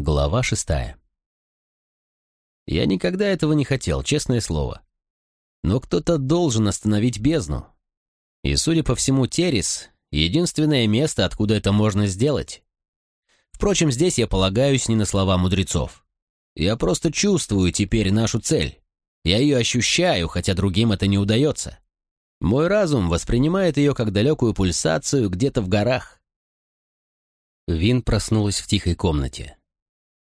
Глава шестая. Я никогда этого не хотел, честное слово. Но кто-то должен остановить бездну. И, судя по всему, Терес — единственное место, откуда это можно сделать. Впрочем, здесь я полагаюсь не на слова мудрецов. Я просто чувствую теперь нашу цель. Я ее ощущаю, хотя другим это не удается. Мой разум воспринимает ее как далекую пульсацию где-то в горах. Вин проснулась в тихой комнате.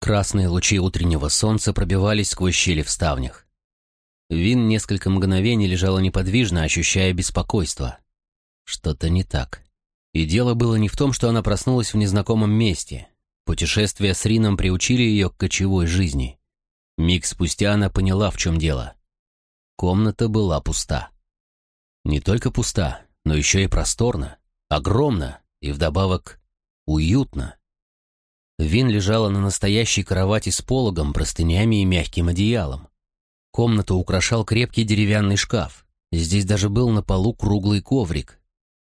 Красные лучи утреннего солнца пробивались сквозь щели в ставнях. Вин несколько мгновений лежала неподвижно, ощущая беспокойство. Что-то не так. И дело было не в том, что она проснулась в незнакомом месте. Путешествия с Рином приучили ее к кочевой жизни. Миг спустя она поняла, в чем дело. Комната была пуста. Не только пуста, но еще и просторно, огромно и вдобавок уютно. Вин лежала на настоящей кровати с пологом, простынями и мягким одеялом. Комнату украшал крепкий деревянный шкаф. Здесь даже был на полу круглый коврик.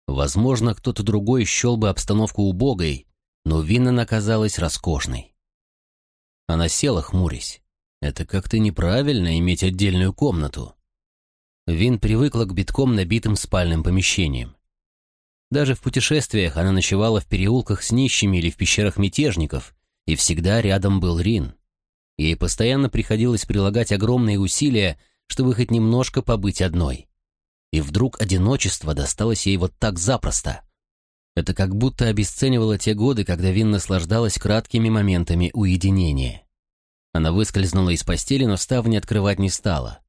Возможно, кто-то другой счел бы обстановку убогой, но Вин оказалась роскошной. Она села, хмурясь. Это как-то неправильно иметь отдельную комнату. Вин привыкла к битком набитым спальным помещениям. Даже в путешествиях она ночевала в переулках с нищими или в пещерах мятежников, и всегда рядом был Рин. Ей постоянно приходилось прилагать огромные усилия, чтобы хоть немножко побыть одной. И вдруг одиночество досталось ей вот так запросто. Это как будто обесценивало те годы, когда Вин наслаждалась краткими моментами уединения. Она выскользнула из постели, но ставни открывать не стала.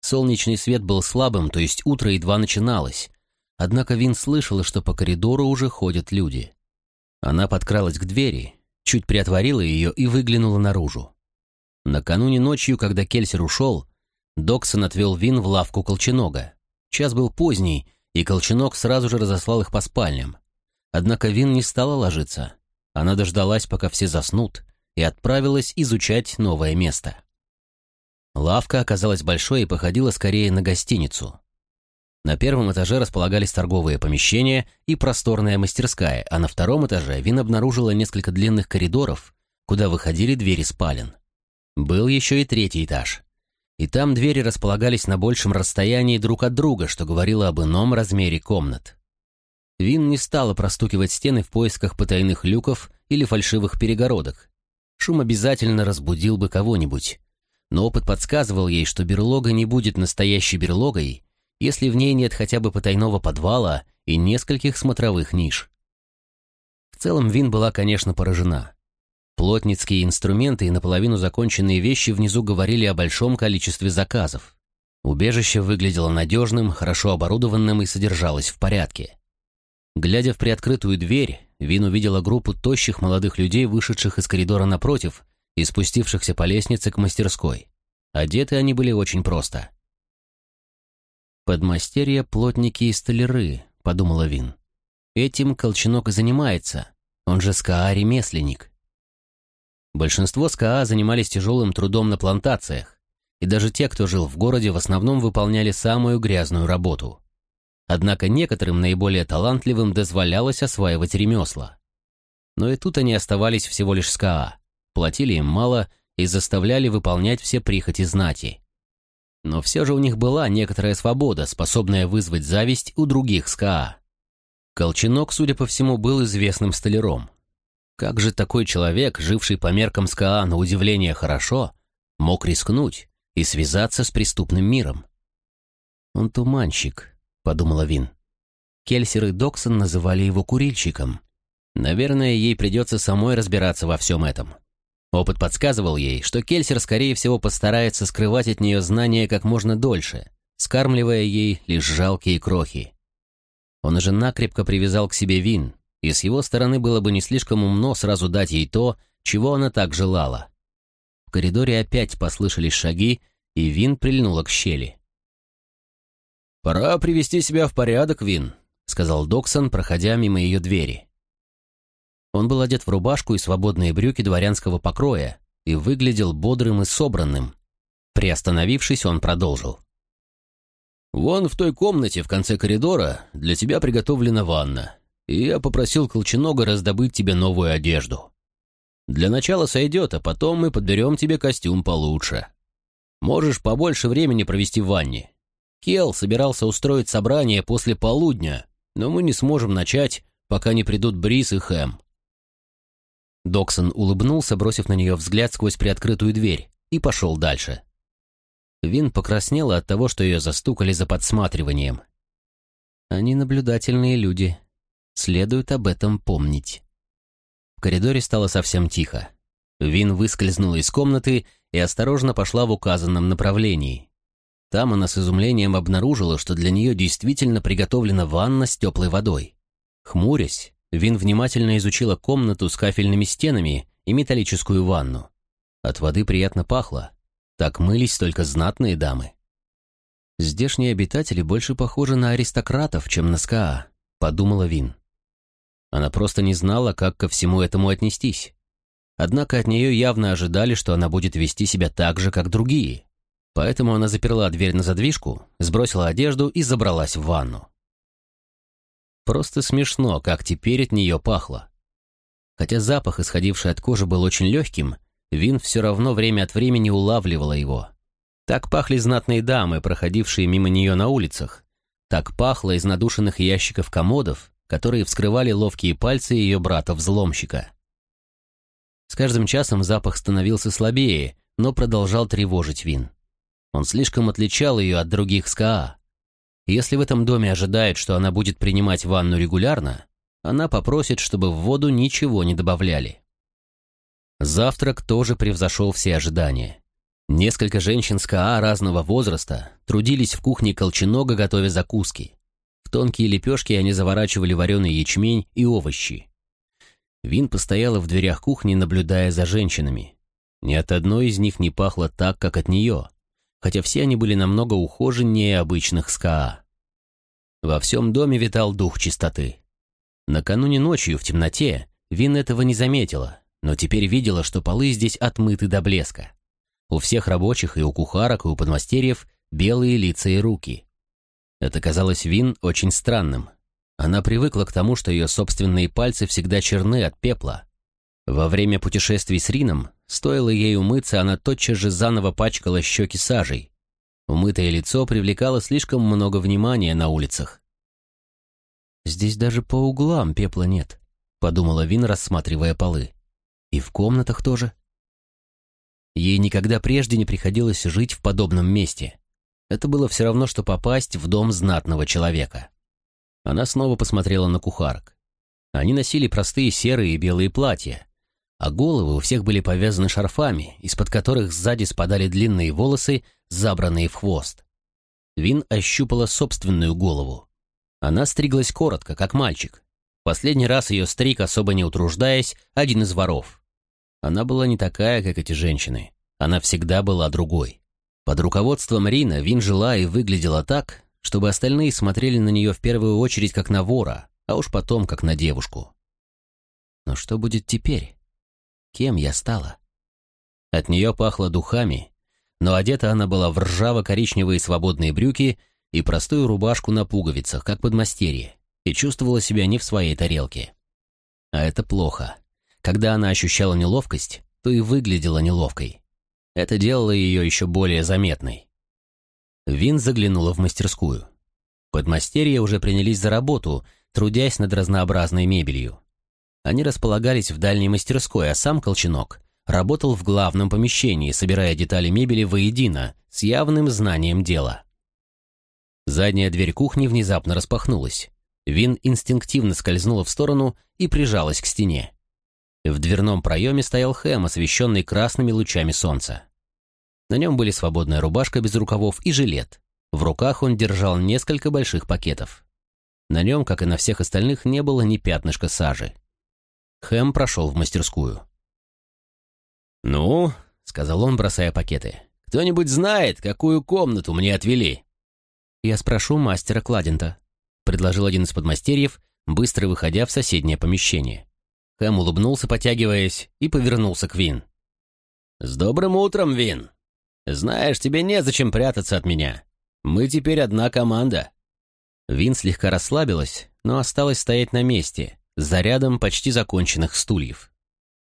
Солнечный свет был слабым, то есть утро едва начиналось. Однако Вин слышала, что по коридору уже ходят люди. Она подкралась к двери, чуть приотворила ее и выглянула наружу. Накануне ночью, когда Кельсер ушел, Доксон отвел Вин в лавку Колченога. Час был поздний, и Колченог сразу же разослал их по спальням. Однако Вин не стала ложиться. Она дождалась, пока все заснут, и отправилась изучать новое место. Лавка оказалась большой и походила скорее на гостиницу. На первом этаже располагались торговые помещения и просторная мастерская, а на втором этаже Вин обнаружила несколько длинных коридоров, куда выходили двери спален. Был еще и третий этаж. И там двери располагались на большем расстоянии друг от друга, что говорило об ином размере комнат. Вин не стала простукивать стены в поисках потайных люков или фальшивых перегородок. Шум обязательно разбудил бы кого-нибудь но опыт подсказывал ей, что берлога не будет настоящей берлогой, если в ней нет хотя бы потайного подвала и нескольких смотровых ниш. В целом Вин была, конечно, поражена. Плотницкие инструменты и наполовину законченные вещи внизу говорили о большом количестве заказов. Убежище выглядело надежным, хорошо оборудованным и содержалось в порядке. Глядя в приоткрытую дверь, Вин увидела группу тощих молодых людей, вышедших из коридора напротив и спустившихся по лестнице к мастерской. Одеты они были очень просто. «Подмастерья, плотники и столяры», — подумала Вин. «Этим Колченок и занимается. Он же СКА-ремесленник». Большинство СКА занимались тяжелым трудом на плантациях, и даже те, кто жил в городе, в основном выполняли самую грязную работу. Однако некоторым наиболее талантливым дозволялось осваивать ремесла. Но и тут они оставались всего лишь скаа платили им мало и заставляли выполнять все прихоти знати. Но все же у них была некоторая свобода, способная вызвать зависть у других скаа. Колченог, судя по всему, был известным столяром. Как же такой человек, живший по меркам скаа на удивление хорошо, мог рискнуть и связаться с преступным миром? «Он туманщик», — подумала Вин. Кельсер и Доксон называли его курильщиком. Наверное, ей придется самой разбираться во всем этом. Опыт подсказывал ей, что Кельсер, скорее всего, постарается скрывать от нее знания как можно дольше, скармливая ей лишь жалкие крохи. Он уже накрепко привязал к себе Вин, и с его стороны было бы не слишком умно сразу дать ей то, чего она так желала. В коридоре опять послышались шаги, и Вин прильнула к щели. «Пора привести себя в порядок, Вин», — сказал Доксон, проходя мимо ее двери. Он был одет в рубашку и свободные брюки дворянского покроя и выглядел бодрым и собранным. Приостановившись, он продолжил. «Вон в той комнате в конце коридора для тебя приготовлена ванна, и я попросил Колченога раздобыть тебе новую одежду». Для начала сойдет, а потом мы подберем тебе костюм получше. Можешь побольше времени провести в ванне. Кел собирался устроить собрание после полудня, но мы не сможем начать, пока не придут Брис и Хэм. Доксон улыбнулся, бросив на нее взгляд сквозь приоткрытую дверь, и пошел дальше. Вин покраснела от того, что ее застукали за подсматриванием. Они наблюдательные люди. Следует об этом помнить. В коридоре стало совсем тихо. Вин выскользнула из комнаты и осторожно пошла в указанном направлении. Там она с изумлением обнаружила, что для нее действительно приготовлена ванна с теплой водой. Хмурясь, Вин внимательно изучила комнату с кафельными стенами и металлическую ванну. От воды приятно пахло. Так мылись только знатные дамы. «Здешние обитатели больше похожи на аристократов, чем на СКА», — подумала Вин. Она просто не знала, как ко всему этому отнестись. Однако от нее явно ожидали, что она будет вести себя так же, как другие. Поэтому она заперла дверь на задвижку, сбросила одежду и забралась в ванну. Просто смешно, как теперь от нее пахло. Хотя запах, исходивший от кожи, был очень легким, Вин все равно время от времени улавливала его. Так пахли знатные дамы, проходившие мимо нее на улицах. Так пахло из надушенных ящиков комодов, которые вскрывали ловкие пальцы ее брата-взломщика. С каждым часом запах становился слабее, но продолжал тревожить Вин. Он слишком отличал ее от других СКА. Если в этом доме ожидают, что она будет принимать ванну регулярно, она попросит, чтобы в воду ничего не добавляли. Завтрак тоже превзошел все ожидания. Несколько женщин с КА разного возраста трудились в кухне Колченога, готовя закуски. В тонкие лепешки они заворачивали вареный ячмень и овощи. Вин постояла в дверях кухни, наблюдая за женщинами. Ни от одной из них не пахло так, как от нее хотя все они были намного ухоженнее обычных СКА. Во всем доме витал дух чистоты. Накануне ночью в темноте Вин этого не заметила, но теперь видела, что полы здесь отмыты до блеска. У всех рабочих и у кухарок, и у подмастерьев белые лица и руки. Это казалось Вин очень странным. Она привыкла к тому, что ее собственные пальцы всегда черны от пепла. Во время путешествий с Рином Стоило ей умыться, она тотчас же заново пачкала щеки сажей. Умытое лицо привлекало слишком много внимания на улицах. «Здесь даже по углам пепла нет», — подумала Вин, рассматривая полы. «И в комнатах тоже». Ей никогда прежде не приходилось жить в подобном месте. Это было все равно, что попасть в дом знатного человека. Она снова посмотрела на кухарок. Они носили простые серые и белые платья, а головы у всех были повязаны шарфами, из-под которых сзади спадали длинные волосы, забранные в хвост. Вин ощупала собственную голову. Она стриглась коротко, как мальчик. Последний раз ее стриг, особо не утруждаясь, один из воров. Она была не такая, как эти женщины. Она всегда была другой. Под руководством Рина Вин жила и выглядела так, чтобы остальные смотрели на нее в первую очередь как на вора, а уж потом как на девушку. Но что будет теперь? Кем я стала? От нее пахло духами, но одета она была в ржаво-коричневые свободные брюки и простую рубашку на пуговицах, как подмастерье, и чувствовала себя не в своей тарелке. А это плохо. Когда она ощущала неловкость, то и выглядела неловкой. Это делало ее еще более заметной. Вин заглянула в мастерскую. Подмастерья уже принялись за работу, трудясь над разнообразной мебелью. Они располагались в дальней мастерской, а сам Колченок работал в главном помещении, собирая детали мебели воедино, с явным знанием дела. Задняя дверь кухни внезапно распахнулась. Вин инстинктивно скользнула в сторону и прижалась к стене. В дверном проеме стоял Хэм, освещенный красными лучами солнца. На нем были свободная рубашка без рукавов и жилет. В руках он держал несколько больших пакетов. На нем, как и на всех остальных, не было ни пятнышка сажи. Хэм прошел в мастерскую. «Ну», — сказал он, бросая пакеты, — «кто-нибудь знает, какую комнату мне отвели?» «Я спрошу мастера Кладента», — предложил один из подмастерьев, быстро выходя в соседнее помещение. Хэм улыбнулся, потягиваясь, и повернулся к Вин. «С добрым утром, Вин! Знаешь, тебе незачем прятаться от меня. Мы теперь одна команда». Вин слегка расслабилась, но осталась стоять на месте, за рядом почти законченных стульев.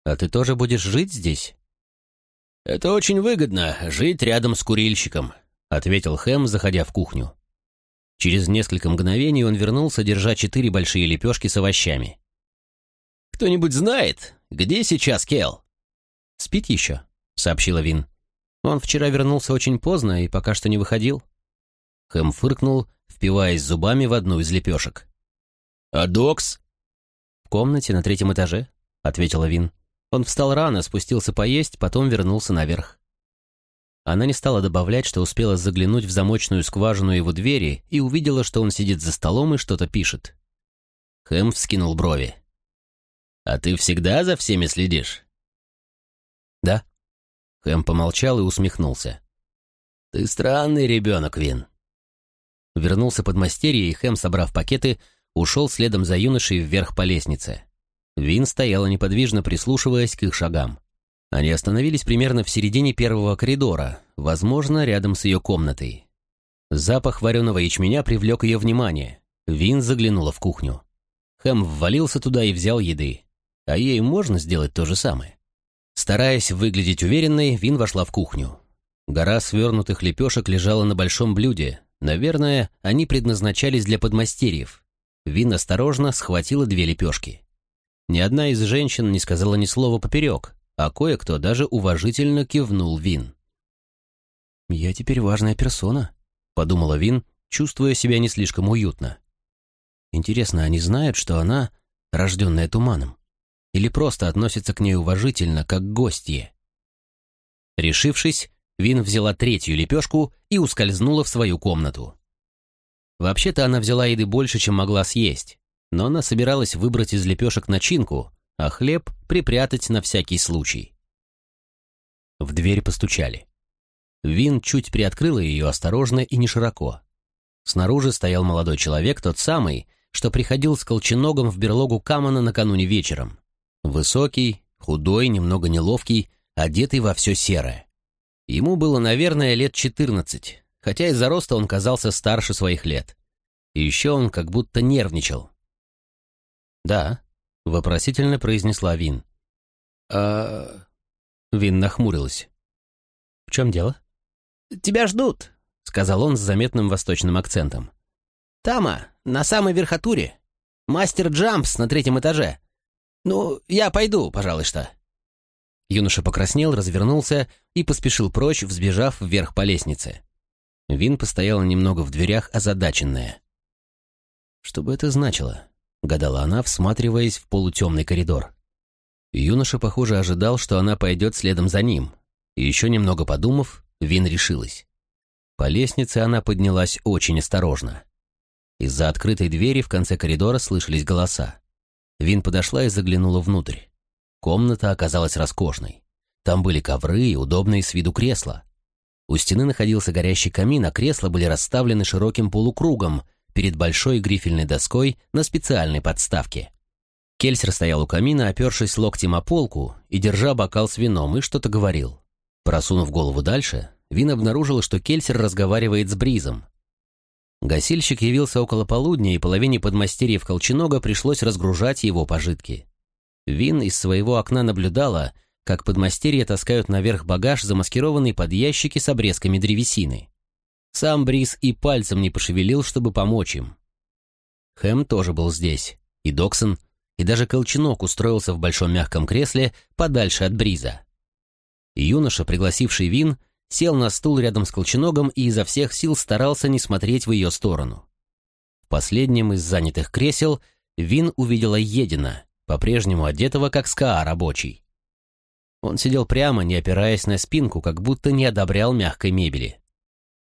«А ты тоже будешь жить здесь?» «Это очень выгодно, жить рядом с курильщиком», — ответил Хэм, заходя в кухню. Через несколько мгновений он вернулся, держа четыре большие лепешки с овощами. «Кто-нибудь знает, где сейчас Кел?» «Спит еще», — сообщила Вин. «Он вчера вернулся очень поздно и пока что не выходил». Хэм фыркнул, впиваясь зубами в одну из лепешек. «А Докс?» «В комнате на третьем этаже», — ответила Вин. Он встал рано, спустился поесть, потом вернулся наверх. Она не стала добавлять, что успела заглянуть в замочную скважину его двери и увидела, что он сидит за столом и что-то пишет. Хэм вскинул брови. «А ты всегда за всеми следишь?» «Да». Хэм помолчал и усмехнулся. «Ты странный ребенок, Вин». Вернулся под мастерье, и Хэм, собрав пакеты, ушел следом за юношей вверх по лестнице. Вин стояла неподвижно, прислушиваясь к их шагам. Они остановились примерно в середине первого коридора, возможно, рядом с ее комнатой. Запах вареного ячменя привлек ее внимание. Вин заглянула в кухню. Хэм ввалился туда и взял еды. А ей можно сделать то же самое. Стараясь выглядеть уверенной, Вин вошла в кухню. Гора свернутых лепешек лежала на большом блюде. Наверное, они предназначались для подмастерьев. Вин осторожно схватила две лепешки. Ни одна из женщин не сказала ни слова поперек, а кое-кто даже уважительно кивнул Вин. «Я теперь важная персона», — подумала Вин, чувствуя себя не слишком уютно. «Интересно, они знают, что она рожденная туманом? Или просто относятся к ней уважительно, как гостье?» Решившись, Вин взяла третью лепешку и ускользнула в свою комнату. Вообще-то она взяла еды больше, чем могла съесть, но она собиралась выбрать из лепешек начинку, а хлеб припрятать на всякий случай. В дверь постучали. Вин чуть приоткрыла ее осторожно и не широко. Снаружи стоял молодой человек, тот самый, что приходил с колченогом в берлогу Камана накануне вечером. Высокий, худой, немного неловкий, одетый во все серое. Ему было, наверное, лет четырнадцать, хотя из-за роста он казался старше своих лет. И еще он как будто нервничал. «Да», Вопросительно произнесла Вин. «А...» Вин нахмурилась. «В чем дело?» «Тебя ждут», — сказал он с заметным восточным акцентом. «Тама, на самой верхотуре. Мастер Джампс на третьем этаже. Ну, я пойду, пожалуй, что». Юноша покраснел, развернулся и поспешил прочь, взбежав вверх по лестнице. Вин постояла немного в дверях, озадаченная. Что бы это значило? — гадала она, всматриваясь в полутемный коридор. Юноша, похоже, ожидал, что она пойдет следом за ним. И еще немного подумав, Вин решилась. По лестнице она поднялась очень осторожно. Из-за открытой двери в конце коридора слышались голоса. Вин подошла и заглянула внутрь. Комната оказалась роскошной. Там были ковры и удобные с виду кресла. У стены находился горящий камин, а кресла были расставлены широким полукругом, перед большой грифельной доской на специальной подставке. Кельсер стоял у камина, опершись локтем о полку и держа бокал с вином, и что-то говорил. Просунув голову дальше, Вин обнаружил, что Кельсер разговаривает с Бризом. Гасильщик явился около полудня, и половине подмастерьев Колченога пришлось разгружать его пожитки. Вин из своего окна наблюдала, как подмастерья таскают наверх багаж, замаскированный под ящики с обрезками древесины. Сам Брис и пальцем не пошевелил, чтобы помочь им. Хэм тоже был здесь, и Доксон, и даже Колченок устроился в большом мягком кресле подальше от Бриза. Юноша, пригласивший Вин, сел на стул рядом с Колченогом и изо всех сил старался не смотреть в ее сторону. В последнем из занятых кресел Вин увидела Едина, по-прежнему одетого как СКА рабочий. Он сидел прямо, не опираясь на спинку, как будто не одобрял мягкой мебели.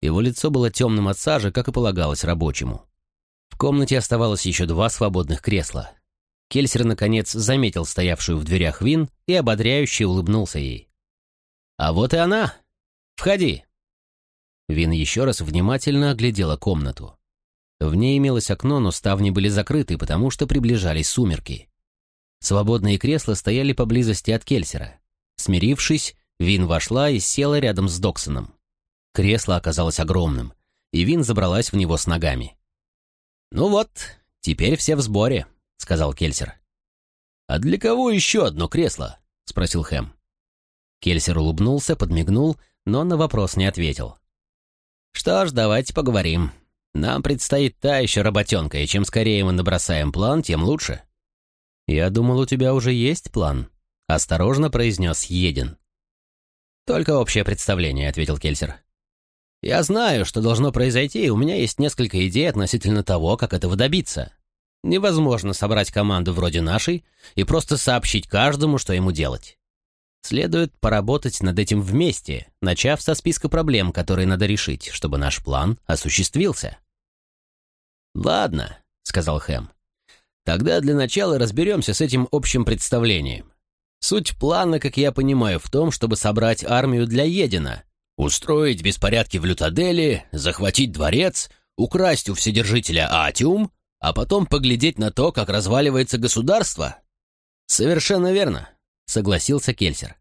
Его лицо было темным от сажи, как и полагалось рабочему. В комнате оставалось еще два свободных кресла. Кельсер, наконец, заметил стоявшую в дверях Вин и ободряюще улыбнулся ей. «А вот и она! Входи!» Вин еще раз внимательно оглядела комнату. В ней имелось окно, но ставни были закрыты, потому что приближались сумерки. Свободные кресла стояли поблизости от Кельсера. Смирившись, Вин вошла и села рядом с Доксоном. Кресло оказалось огромным, и Вин забралась в него с ногами. «Ну вот, теперь все в сборе», — сказал Кельсер. «А для кого еще одно кресло?» — спросил Хэм. Кельсер улыбнулся, подмигнул, но на вопрос не ответил. «Что ж, давайте поговорим. Нам предстоит та еще работенка, и чем скорее мы набросаем план, тем лучше». «Я думал, у тебя уже есть план», — осторожно произнес Един. «Только общее представление», — ответил Кельсер. «Я знаю, что должно произойти, и у меня есть несколько идей относительно того, как этого добиться. Невозможно собрать команду вроде нашей и просто сообщить каждому, что ему делать. Следует поработать над этим вместе, начав со списка проблем, которые надо решить, чтобы наш план осуществился. «Ладно», — сказал Хэм. «Тогда для начала разберемся с этим общим представлением. Суть плана, как я понимаю, в том, чтобы собрать армию для Едина, устроить беспорядки в Лютаделе, захватить дворец, украсть у Вседержителя Атиум, а потом поглядеть на то, как разваливается государство?» «Совершенно верно», — согласился Кельсер.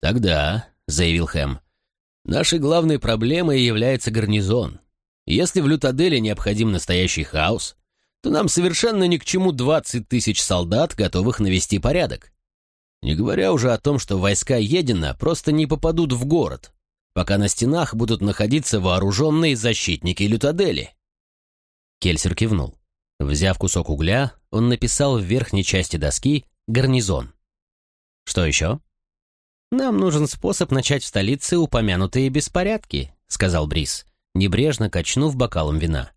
«Тогда», — заявил Хэм, — «нашей главной проблемой является гарнизон. Если в Лютаделе необходим настоящий хаос, то нам совершенно ни к чему 20 тысяч солдат, готовых навести порядок. Не говоря уже о том, что войска Едина просто не попадут в город, пока на стенах будут находиться вооруженные защитники Лютадели». Кельсер кивнул. Взяв кусок угля, он написал в верхней части доски «Гарнизон». «Что еще?» «Нам нужен способ начать в столице упомянутые беспорядки», — сказал Брис, небрежно качнув бокалом вина.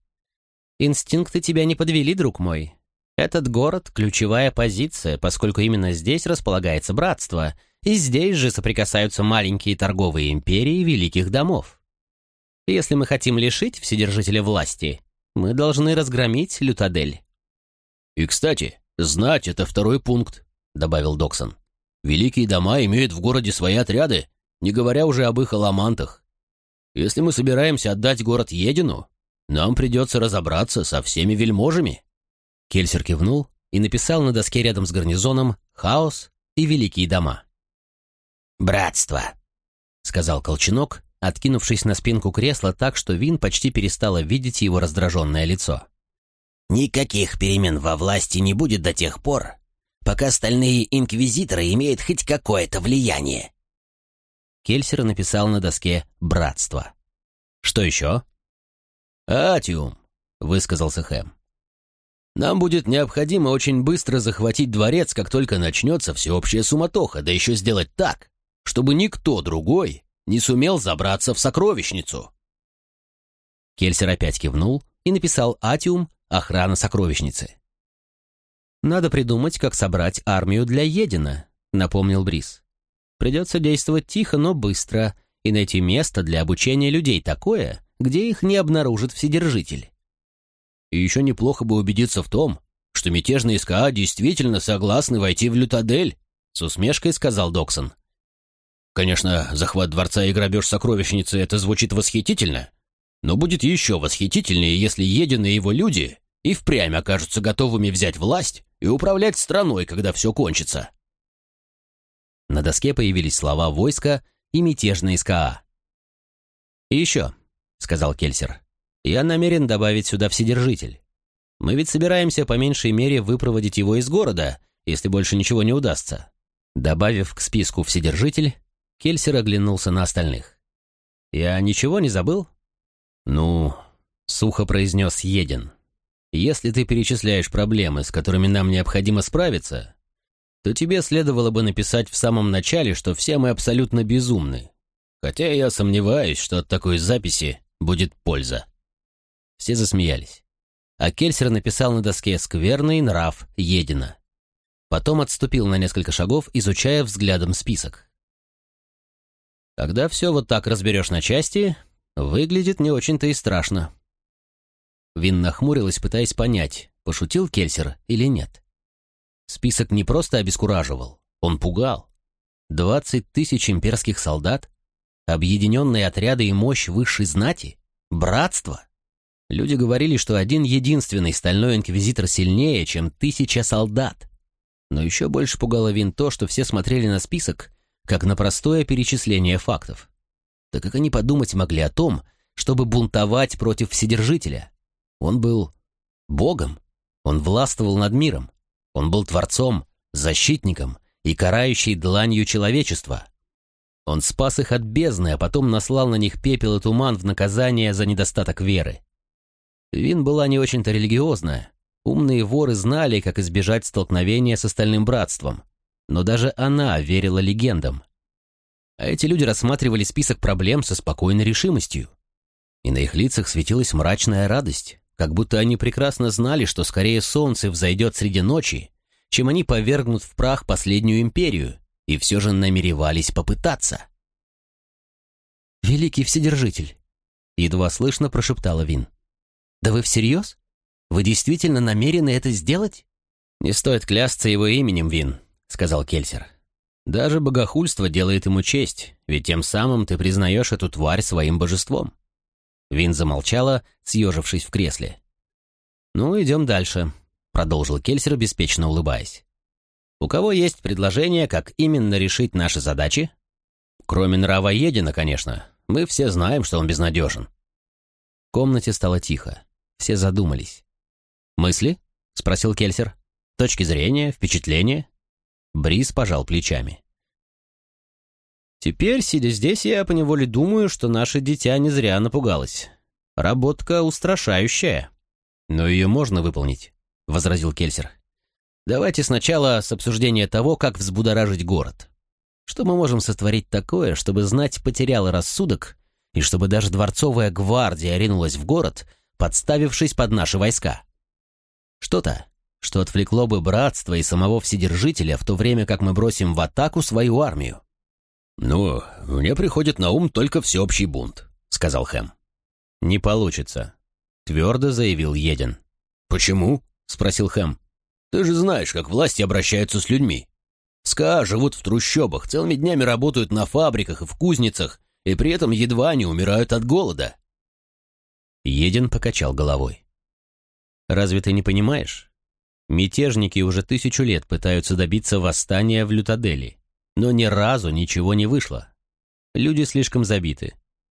«Инстинкты тебя не подвели, друг мой. Этот город — ключевая позиция, поскольку именно здесь располагается братство, и здесь же соприкасаются маленькие торговые империи великих домов. Если мы хотим лишить Вседержителя власти, мы должны разгромить Лютадель». «И, кстати, знать — это второй пункт», — добавил Доксон. Великие дома имеют в городе свои отряды, не говоря уже об их аламантах. Если мы собираемся отдать город Едину, нам придется разобраться со всеми вельможами». Кельсер кивнул и написал на доске рядом с гарнизоном «Хаос» и «Великие дома». «Братство», — сказал Колченок, откинувшись на спинку кресла так, что Вин почти перестала видеть его раздраженное лицо. «Никаких перемен во власти не будет до тех пор, пока остальные инквизиторы имеют хоть какое-то влияние. Кельсер написал на доске «Братство». «Что еще?» «Атиум», — высказался Хэм. «Нам будет необходимо очень быстро захватить дворец, как только начнется всеобщая суматоха, да еще сделать так, чтобы никто другой не сумел забраться в сокровищницу». Кельсер опять кивнул и написал «Атиум. Охрана сокровищницы». «Надо придумать, как собрать армию для Едина», — напомнил Брис. «Придется действовать тихо, но быстро, и найти место для обучения людей такое, где их не обнаружит Вседержитель». «И еще неплохо бы убедиться в том, что мятежные СКА действительно согласны войти в Лютадель», — с усмешкой сказал Доксон. «Конечно, захват дворца и грабеж сокровищницы — это звучит восхитительно, но будет еще восхитительнее, если Един и его люди и впрямь окажутся готовыми взять власть и управлять страной, когда все кончится. На доске появились слова «войска» и «мятежные СКА». «И еще», — сказал Кельсер, — «я намерен добавить сюда Вседержитель. Мы ведь собираемся по меньшей мере выпроводить его из города, если больше ничего не удастся». Добавив к списку Вседержитель, Кельсер оглянулся на остальных. «Я ничего не забыл?» «Ну», — сухо произнес Един, если ты перечисляешь проблемы, с которыми нам необходимо справиться, то тебе следовало бы написать в самом начале, что все мы абсолютно безумны. Хотя я сомневаюсь, что от такой записи будет польза. Все засмеялись. А Кельсер написал на доске «Скверный нрав Едина». Потом отступил на несколько шагов, изучая взглядом список. Когда все вот так разберешь на части, выглядит не очень-то и страшно. Вин нахмурилась, пытаясь понять, пошутил Кельсер или нет. Список не просто обескураживал, он пугал. Двадцать тысяч имперских солдат, объединенные отряды и мощь высшей знати, братство. Люди говорили, что один единственный стальной инквизитор сильнее, чем тысяча солдат. Но еще больше пугало Вин то, что все смотрели на список, как на простое перечисление фактов. Так как они подумать могли о том, чтобы бунтовать против Вседержителя? Он был Богом, он властвовал над миром, он был Творцом, защитником и карающей дланью человечества. Он спас их от бездны, а потом наслал на них пепел и туман в наказание за недостаток веры. Вин была не очень-то религиозная. Умные воры знали, как избежать столкновения с остальным братством. Но даже она верила легендам. А эти люди рассматривали список проблем со спокойной решимостью. И на их лицах светилась мрачная радость, как будто они прекрасно знали, что скорее солнце взойдет среди ночи, чем они повергнут в прах последнюю империю, и все же намеревались попытаться. «Великий Вседержитель», — едва слышно прошептала Вин. «Да вы всерьез? Вы действительно намерены это сделать?» «Не стоит клясться его именем, Вин», — сказал Кельсер. «Даже богохульство делает ему честь, ведь тем самым ты признаешь эту тварь своим божеством». Вин замолчала, съежившись в кресле. «Ну, идем дальше», — продолжил Кельсер, беспечно улыбаясь. «У кого есть предложение, как именно решить наши задачи?» «Кроме нрава Едина, конечно. Мы все знаем, что он безнадежен». В комнате стало тихо. Все задумались. «Мысли?» — спросил Кельсер. «Точки зрения, впечатления?» Брис пожал плечами. Теперь, сидя здесь, я поневоле думаю, что наше дитя не зря напугалось. Работка устрашающая. Но ее можно выполнить, — возразил Кельсер. Давайте сначала с обсуждения того, как взбудоражить город. Что мы можем сотворить такое, чтобы знать потеряла рассудок, и чтобы даже дворцовая гвардия ринулась в город, подставившись под наши войска? Что-то, что отвлекло бы братство и самого Вседержителя в то время, как мы бросим в атаку свою армию. «Ну, мне приходит на ум только всеобщий бунт», — сказал Хэм. «Не получится», — твердо заявил Един. «Почему?» — спросил Хэм. «Ты же знаешь, как власти обращаются с людьми. СКА живут в трущобах, целыми днями работают на фабриках и в кузницах, и при этом едва не умирают от голода». Един покачал головой. «Разве ты не понимаешь? Мятежники уже тысячу лет пытаются добиться восстания в Лютадели. Но ни разу ничего не вышло. Люди слишком забиты.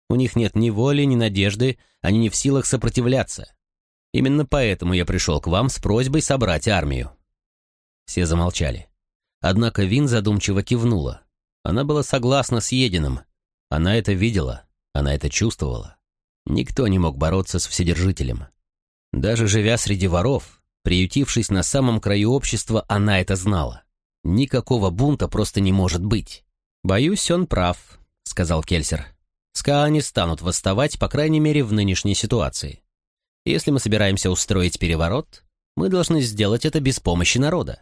У них нет ни воли, ни надежды, они не в силах сопротивляться. Именно поэтому я пришел к вам с просьбой собрать армию». Все замолчали. Однако Вин задумчиво кивнула. Она была согласна с Единым. Она это видела, она это чувствовала. Никто не мог бороться с Вседержителем. Даже живя среди воров, приютившись на самом краю общества, она это знала. Никакого бунта просто не может быть. Боюсь, он прав, сказал Кельсер. СКА не станут восставать, по крайней мере, в нынешней ситуации. Если мы собираемся устроить переворот, мы должны сделать это без помощи народа.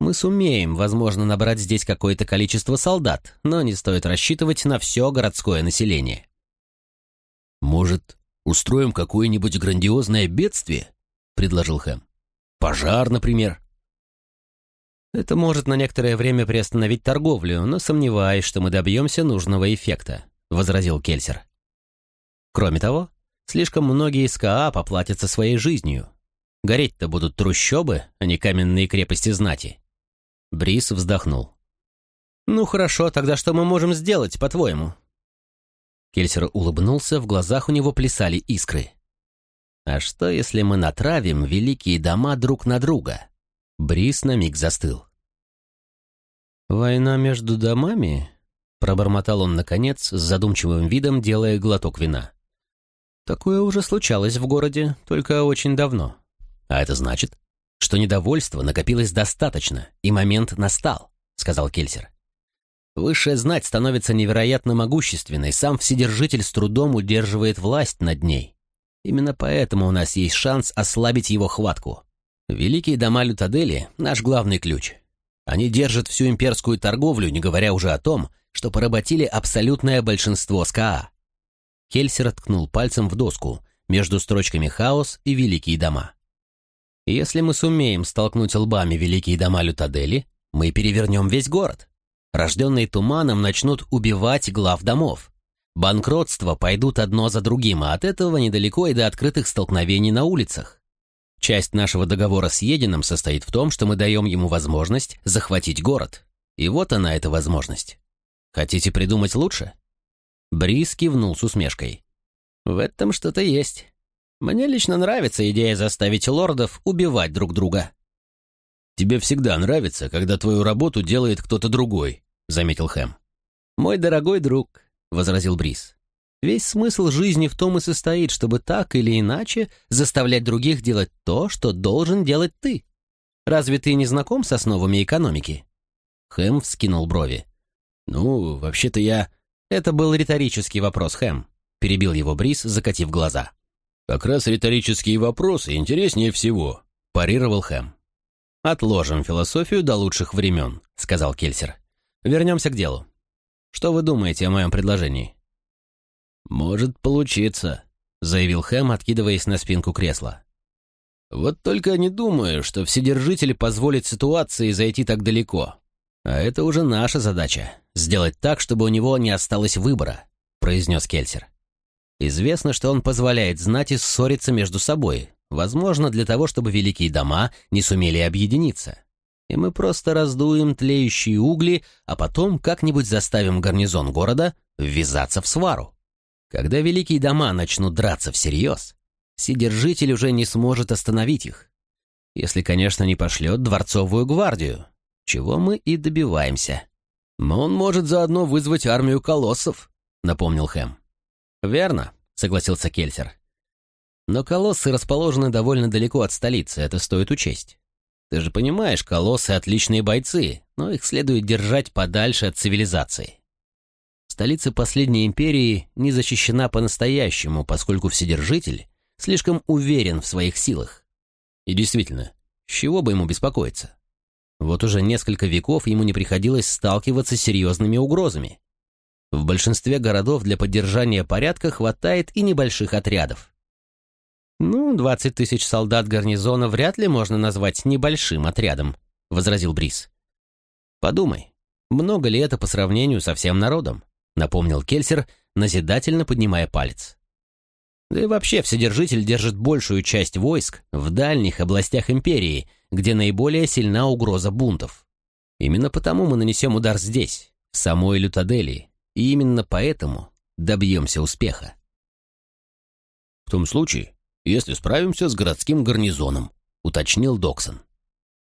Мы сумеем, возможно, набрать здесь какое-то количество солдат, но не стоит рассчитывать на все городское население. «Может, устроим какое-нибудь грандиозное бедствие?» — предложил Хэм. «Пожар, например». Это может на некоторое время приостановить торговлю, но сомневаюсь, что мы добьемся нужного эффекта», — возразил Кельсер. «Кроме того, слишком многие из КАА поплатятся своей жизнью. Гореть-то будут трущобы, а не каменные крепости знати». Брис вздохнул. «Ну хорошо, тогда что мы можем сделать, по-твоему?» Кельсер улыбнулся, в глазах у него плясали искры. «А что, если мы натравим великие дома друг на друга?» Брис на миг застыл. «Война между домами?» — пробормотал он, наконец, с задумчивым видом, делая глоток вина. «Такое уже случалось в городе, только очень давно. А это значит, что недовольство накопилось достаточно, и момент настал», — сказал Кельсер. «Высшая знать становится невероятно могущественной, сам Вседержитель с трудом удерживает власть над ней. Именно поэтому у нас есть шанс ослабить его хватку». Великие дома Лютадели — наш главный ключ. Они держат всю имперскую торговлю, не говоря уже о том, что поработили абсолютное большинство СКА. Кельсер ткнул пальцем в доску между строчками «Хаос» и «Великие дома». Если мы сумеем столкнуть лбами великие дома Лютадели, мы перевернем весь город. Рожденные туманом начнут убивать глав домов. Банкротства пойдут одно за другим, а от этого недалеко и до открытых столкновений на улицах. Часть нашего договора с Единым состоит в том, что мы даем ему возможность захватить город. И вот она, эта возможность. Хотите придумать лучше?» Брис кивнул с усмешкой. «В этом что-то есть. Мне лично нравится идея заставить лордов убивать друг друга». «Тебе всегда нравится, когда твою работу делает кто-то другой», — заметил Хэм. «Мой дорогой друг», — возразил Брис, — «весь смысл жизни в том и состоит, чтобы так или иначе заставлять других делать то, что должен делать ты. Разве ты не знаком с основами экономики?» Хэм вскинул брови. «Ну, вообще-то я...» «Это был риторический вопрос, Хэм», — перебил его Брис, закатив глаза. «Как раз риторические вопросы интереснее всего», — парировал Хэм. «Отложим философию до лучших времен», — сказал Кельсер. «Вернемся к делу. Что вы думаете о моем предложении?» «Может получиться», — заявил Хэм, откидываясь на спинку кресла. «Вот только не думаю, что Вседержитель позволит ситуации зайти так далеко. А это уже наша задача — сделать так, чтобы у него не осталось выбора», — произнес Кельсер. Известно, что он позволяет знати ссориться между собой, возможно, для того, чтобы великие дома не сумели объединиться. И мы просто раздуем тлеющие угли, а потом как-нибудь заставим гарнизон города ввязаться в свару. Когда великие дома начнут драться всерьез, Вседержитель уже не сможет остановить их. Если, конечно, не пошлет дворцовую гвардию, чего мы и добиваемся. «Но он может заодно вызвать армию колоссов», — напомнил Хэм. «Верно», — согласился Кельсер. «Но колоссы расположены довольно далеко от столицы, это стоит учесть. Ты же понимаешь, колоссы — отличные бойцы, но их следует держать подальше от цивилизации. Столица последней империи не защищена по-настоящему, поскольку Вседержитель слишком уверен в своих силах. И действительно, с чего бы ему беспокоиться? Вот уже несколько веков ему не приходилось сталкиваться с серьезными угрозами. В большинстве городов для поддержания порядка хватает и небольших отрядов. «Ну, двадцать тысяч солдат гарнизона вряд ли можно назвать небольшим отрядом», — возразил Брис. «Подумай, много ли это по сравнению со всем народом?» — напомнил Кельсер, назидательно поднимая палец. Да и вообще Вседержитель держит большую часть войск в дальних областях империи, где наиболее сильна угроза бунтов. Именно потому мы нанесем удар здесь, в самой Лютаделии, и именно поэтому добьемся успеха. «В том случае, если справимся с городским гарнизоном», — уточнил Доксон.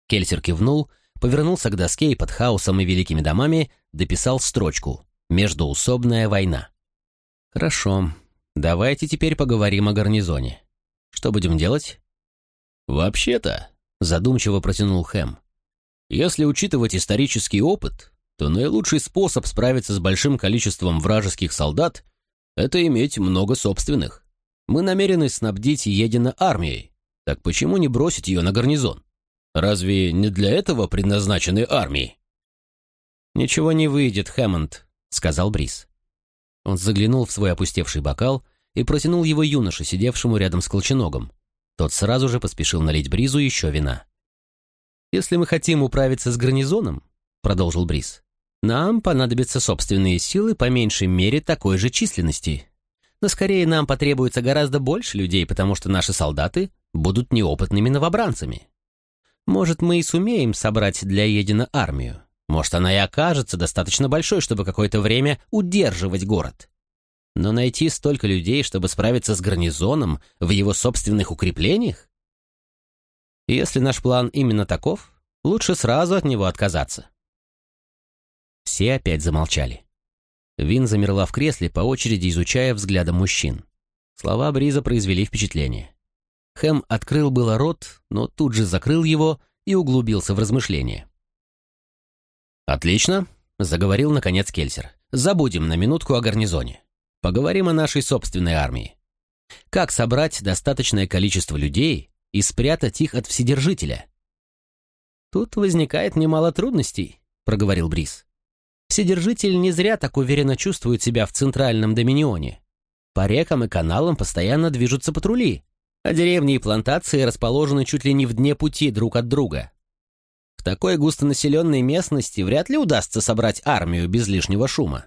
Кельсер кивнул, повернулся к доске и под хаосом и великими домами дописал строчку «Междуусобная война». «Хорошо. Давайте теперь поговорим о гарнизоне. Что будем делать?» «Вообще-то», — задумчиво протянул Хэм, «если учитывать исторический опыт, то наилучший способ справиться с большим количеством вражеских солдат — это иметь много собственных. Мы намерены снабдить Едина армией, так почему не бросить ее на гарнизон? Разве не для этого предназначены армии?» «Ничего не выйдет, Хэммонд», — сказал Брис. Он заглянул в свой опустевший бокал и протянул его юноше, сидевшему рядом с колченогом. Тот сразу же поспешил налить Бризу еще вина. «Если мы хотим управиться с гарнизоном», — продолжил Бриз, нам понадобятся собственные силы по меньшей мере такой же численности. Но скорее нам потребуется гораздо больше людей, потому что наши солдаты будут неопытными новобранцами. Может, мы и сумеем собрать для Едина армию. Может, она и окажется достаточно большой, чтобы какое-то время удерживать город. Но найти столько людей, чтобы справиться с гарнизоном в его собственных укреплениях? Если наш план именно таков, лучше сразу от него отказаться. Все опять замолчали. Вин замерла в кресле, по очереди изучая взглядом мужчин. Слова Бриза произвели впечатление. Хэм открыл было рот, но тут же закрыл его и углубился в размышления. «Отлично», — заговорил наконец Кельсер. «Забудем на минутку о гарнизоне. Поговорим о нашей собственной армии. Как собрать достаточное количество людей и спрятать их от Вседержителя?» «Тут возникает немало трудностей», — проговорил Бриз. Вседержитель не зря так уверенно чувствует себя в центральном доминионе. По рекам и каналам постоянно движутся патрули, а деревни и плантации расположены чуть ли не в дне пути друг от друга. В такой густонаселенной местности вряд ли удастся собрать армию без лишнего шума.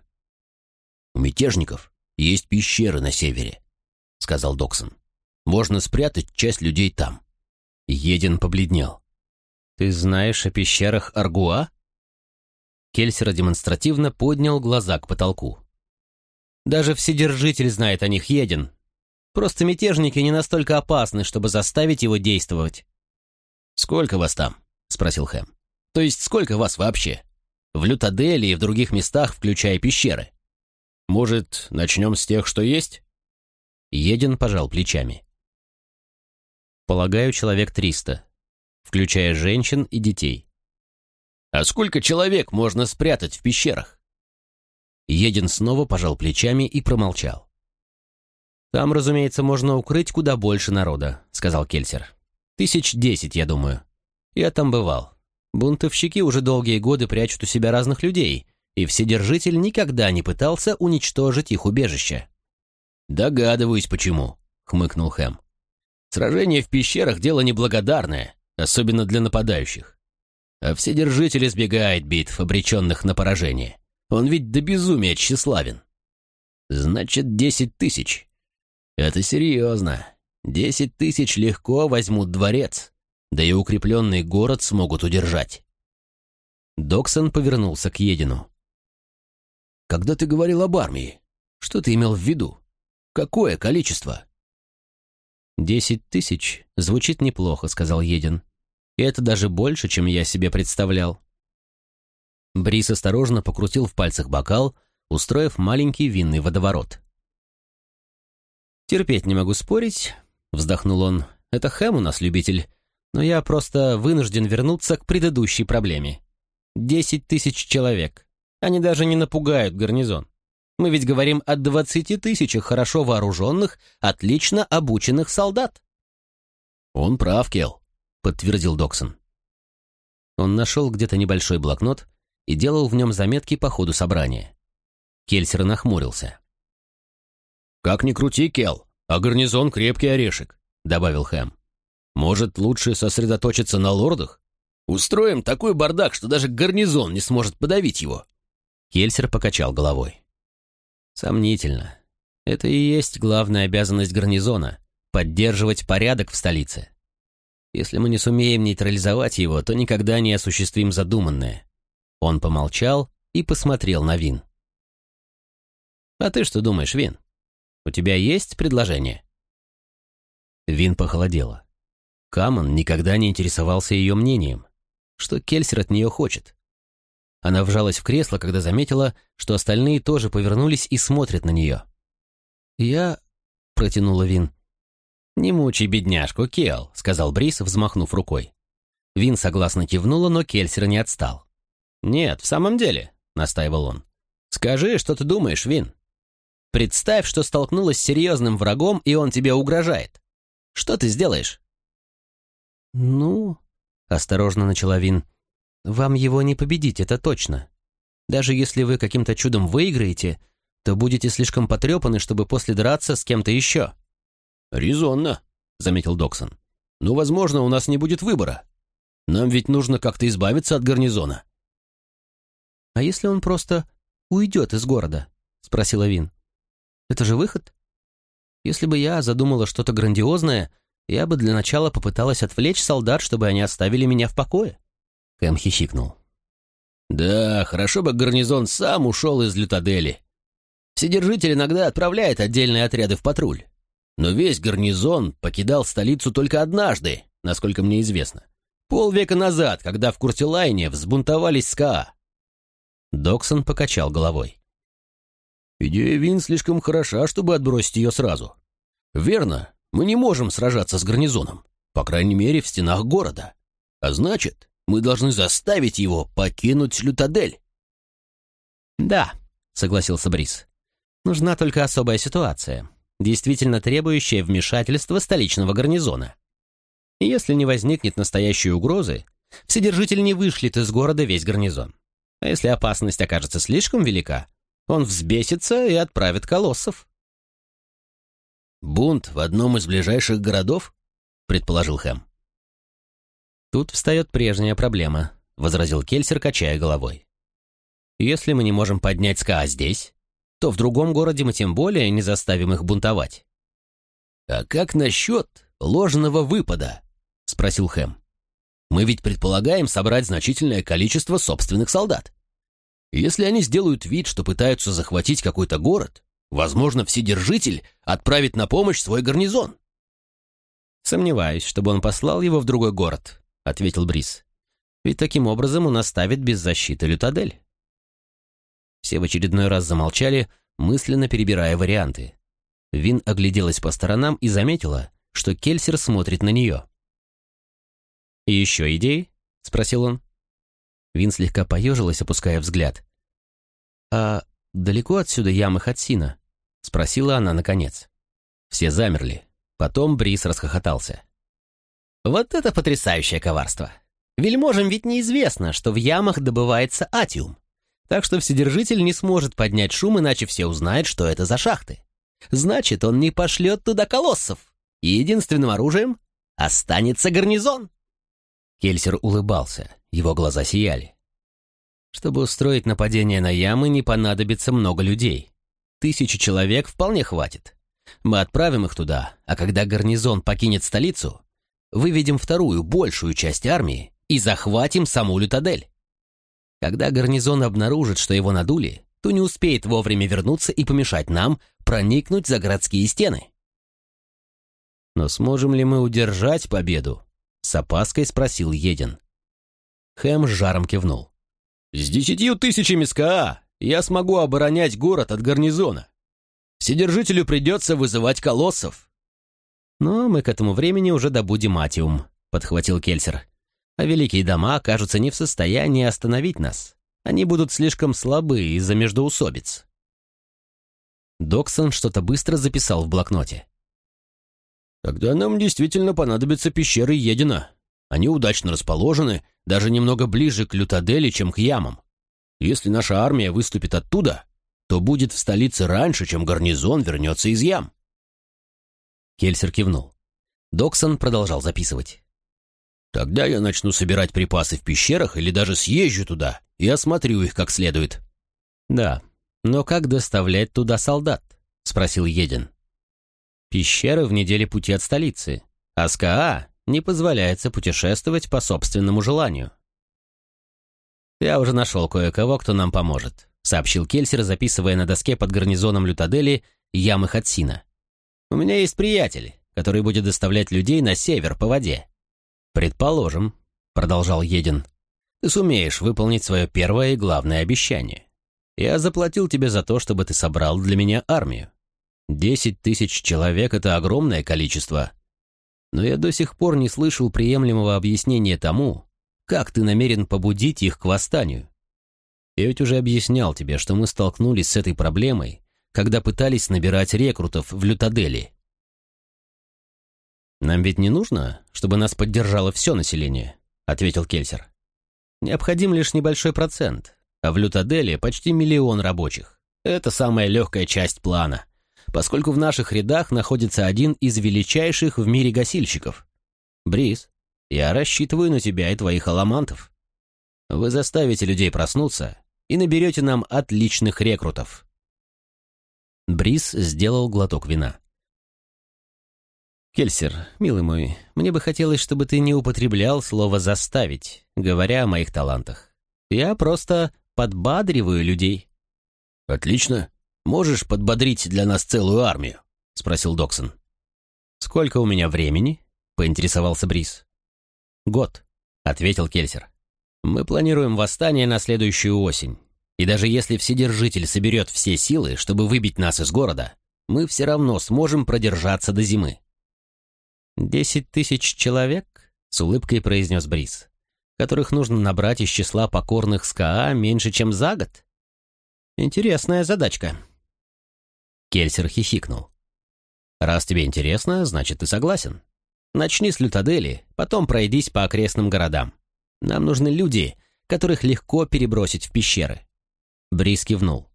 «У мятежников есть пещеры на севере», — сказал Доксон. «Можно спрятать часть людей там». Един побледнел. «Ты знаешь о пещерах Аргуа?» Кельсер демонстративно поднял глаза к потолку. «Даже Вседержитель знает о них Един. Просто мятежники не настолько опасны, чтобы заставить его действовать». «Сколько вас там?» — спросил Хэм. «То есть сколько вас вообще? В Лютаделе и в других местах, включая пещеры?» «Может, начнем с тех, что есть?» Един пожал плечами. «Полагаю, человек триста, включая женщин и детей». «А сколько человек можно спрятать в пещерах?» Един снова пожал плечами и промолчал. «Там, разумеется, можно укрыть куда больше народа», — сказал Кельсер. «Тысяч десять, я думаю. Я там бывал. Бунтовщики уже долгие годы прячут у себя разных людей, и Вседержитель никогда не пытался уничтожить их убежище». «Догадываюсь, почему», — хмыкнул Хэм. «Сражение в пещерах — дело неблагодарное, особенно для нападающих. А Вседержитель избегает битв, обреченных на поражение. Он ведь до безумия тщеславен. Значит, десять тысяч. Это серьезно. Десять тысяч легко возьмут дворец, да и укрепленный город смогут удержать. Доксон повернулся к Едину. «Когда ты говорил об армии, что ты имел в виду? Какое количество?» «Десять тысяч звучит неплохо», — сказал Един. «И это даже больше, чем я себе представлял». Брис осторожно покрутил в пальцах бокал, устроив маленький винный водоворот. «Терпеть не могу спорить», — вздохнул он. «Это Хэм у нас любитель, но я просто вынужден вернуться к предыдущей проблеме. Десять тысяч человек. Они даже не напугают гарнизон. Мы ведь говорим о двадцати тысячах хорошо вооруженных, отлично обученных солдат». «Он прав, Кел», — подтвердил Доксон. Он нашел где-то небольшой блокнот и делал в нем заметки по ходу собрания. Кельсер нахмурился. «Как ни крути, Кел, а гарнизон крепкий орешек», — добавил Хэм. «Может, лучше сосредоточиться на лордах? Устроим такой бардак, что даже гарнизон не сможет подавить его». Кельсер покачал головой. «Сомнительно. Это и есть главная обязанность гарнизона — поддерживать порядок в столице. Если мы не сумеем нейтрализовать его, то никогда не осуществим задуманное». Он помолчал и посмотрел на Вин. «А ты что думаешь, Вин?» У тебя есть предложение?» Вин похолодела. Камон никогда не интересовался ее мнением. Что Кельсер от нее хочет? Она вжалась в кресло, когда заметила, что остальные тоже повернулись и смотрят на нее. «Я...» — протянула Вин. «Не мучай бедняжку, Кел», — сказал Брис, взмахнув рукой. Вин согласно кивнула, но Кельсер не отстал. «Нет, в самом деле», — настаивал он. «Скажи, что ты думаешь, Вин?» Представь, что столкнулась с серьезным врагом, и он тебе угрожает. Что ты сделаешь?» «Ну...» — осторожно начала Вин. «Вам его не победить, это точно. Даже если вы каким-то чудом выиграете, то будете слишком потрепаны, чтобы после драться с кем-то еще». «Резонно», — заметил Доксон. «Но, возможно, у нас не будет выбора. Нам ведь нужно как-то избавиться от гарнизона». «А если он просто уйдет из города?» — спросила Вин. Это же выход. Если бы я задумала что-то грандиозное, я бы для начала попыталась отвлечь солдат, чтобы они оставили меня в покое. Кэм хихикнул. Да, хорошо бы гарнизон сам ушел из Лютадели. Вседержитель иногда отправляет отдельные отряды в патруль. Но весь гарнизон покидал столицу только однажды, насколько мне известно. Полвека назад, когда в Куртилайне взбунтовались СКА. Доксон покачал головой. Идея Вин слишком хороша, чтобы отбросить ее сразу. Верно, мы не можем сражаться с гарнизоном, по крайней мере, в стенах города. А значит, мы должны заставить его покинуть Лютадель. Да, согласился Брис. Нужна только особая ситуация, действительно требующая вмешательства столичного гарнизона. И если не возникнет настоящей угрозы, Вседержитель не вышлет из города весь гарнизон. А если опасность окажется слишком велика, он взбесится и отправит колоссов. «Бунт в одном из ближайших городов?» — предположил Хэм. «Тут встает прежняя проблема», — возразил Кельсер, качая головой. «Если мы не можем поднять СКА здесь, то в другом городе мы тем более не заставим их бунтовать». «А как насчет ложного выпада?» — спросил Хэм. «Мы ведь предполагаем собрать значительное количество собственных солдат. Если они сделают вид, что пытаются захватить какой-то город, возможно, Вседержитель отправит на помощь свой гарнизон. «Сомневаюсь, чтобы он послал его в другой город», — ответил Брис. Ведь таким образом он оставит без защиты Лютадель. Все в очередной раз замолчали, мысленно перебирая варианты. Вин огляделась по сторонам и заметила, что Кельсер смотрит на нее. «И еще идеи?» — спросил он. Вин слегка поежилась, опуская взгляд. «А далеко отсюда ямы Хатсина?» — спросила она наконец. Все замерли. Потом Брис расхохотался. «Вот это потрясающее коварство! Вельможам ведь неизвестно, что в ямах добывается атиум. Так что Вседержитель не сможет поднять шум, иначе все узнают, что это за шахты. Значит, он не пошлет туда колоссов. И единственным оружием останется гарнизон. Кельсер улыбался, его глаза сияли. Чтобы устроить нападение на ямы, не понадобится много людей. Тысячи человек вполне хватит. Мы отправим их туда, а когда гарнизон покинет столицу, выведем вторую, большую часть армии и захватим саму Лютадель. Когда гарнизон обнаружит, что его надули, то не успеет вовремя вернуться и помешать нам проникнуть за городские стены. «Но сможем ли мы удержать победу?» — с опаской спросил Един. Хэм с жаром кивнул. «С десятью тысячами СКА я смогу оборонять город от гарнизона. Вседержителю придется вызывать колоссов». «Но мы к этому времени уже добудем атиум», — подхватил Кельсер а великие дома окажутся не в состоянии остановить нас. Они будут слишком слабы из-за междоусобиц. Доксон что-то быстро записал в блокноте. «Тогда нам действительно понадобятся пещеры Едина. Они удачно расположены, даже немного ближе к Лютадели, чем к ямам. Если наша армия выступит оттуда, то будет в столице раньше, чем гарнизон вернется из ям». Кельсер кивнул. Доксон продолжал записывать. Тогда я начну собирать припасы в пещерах или даже съезжу туда и осмотрю их как следует». «Да, но как доставлять туда солдат?» — спросил Един. «Пещеры в неделе пути от столицы, а СКА не позволяется путешествовать по собственному желанию». «Я уже нашел кое-кого, кто нам поможет», — сообщил Кельсер, записывая на доске под гарнизоном Лютадели ямы Хатсина. «У меня есть приятель, который будет доставлять людей на север по воде. «Предположим», — продолжал Един, — «ты сумеешь выполнить свое первое и главное обещание. Я заплатил тебе за то, чтобы ты собрал для меня армию. Десять тысяч человек — это огромное количество. Но я до сих пор не слышал приемлемого объяснения тому, как ты намерен побудить их к восстанию. Я ведь уже объяснял тебе, что мы столкнулись с этой проблемой, когда пытались набирать рекрутов в Лютадели. «Нам ведь не нужно, чтобы нас поддержало все население», — ответил Кельсер. «Необходим лишь небольшой процент, а в Лютаделе почти миллион рабочих. Это самая легкая часть плана, поскольку в наших рядах находится один из величайших в мире гасильщиков. Брис, я рассчитываю на тебя и твоих аламантов. Вы заставите людей проснуться и наберете нам отличных рекрутов». Брис сделал глоток вина. Кельсер, милый мой, мне бы хотелось, чтобы ты не употреблял слово «заставить», говоря о моих талантах. Я просто подбадриваю людей». «Отлично. Можешь подбодрить для нас целую армию?» — спросил Доксон. «Сколько у меня времени?» — поинтересовался Брис. «Год», — ответил Кельсер. «Мы планируем восстание на следующую осень. И даже если Вседержитель соберет все силы, чтобы выбить нас из города, мы все равно сможем продержаться до зимы. «Десять тысяч человек?» — с улыбкой произнес Брис, «которых нужно набрать из числа покорных СКА меньше, чем за год?» «Интересная задачка». Кельсер хихикнул. «Раз тебе интересно, значит, ты согласен. Начни с Лютадели, потом пройдись по окрестным городам. Нам нужны люди, которых легко перебросить в пещеры». Брис кивнул.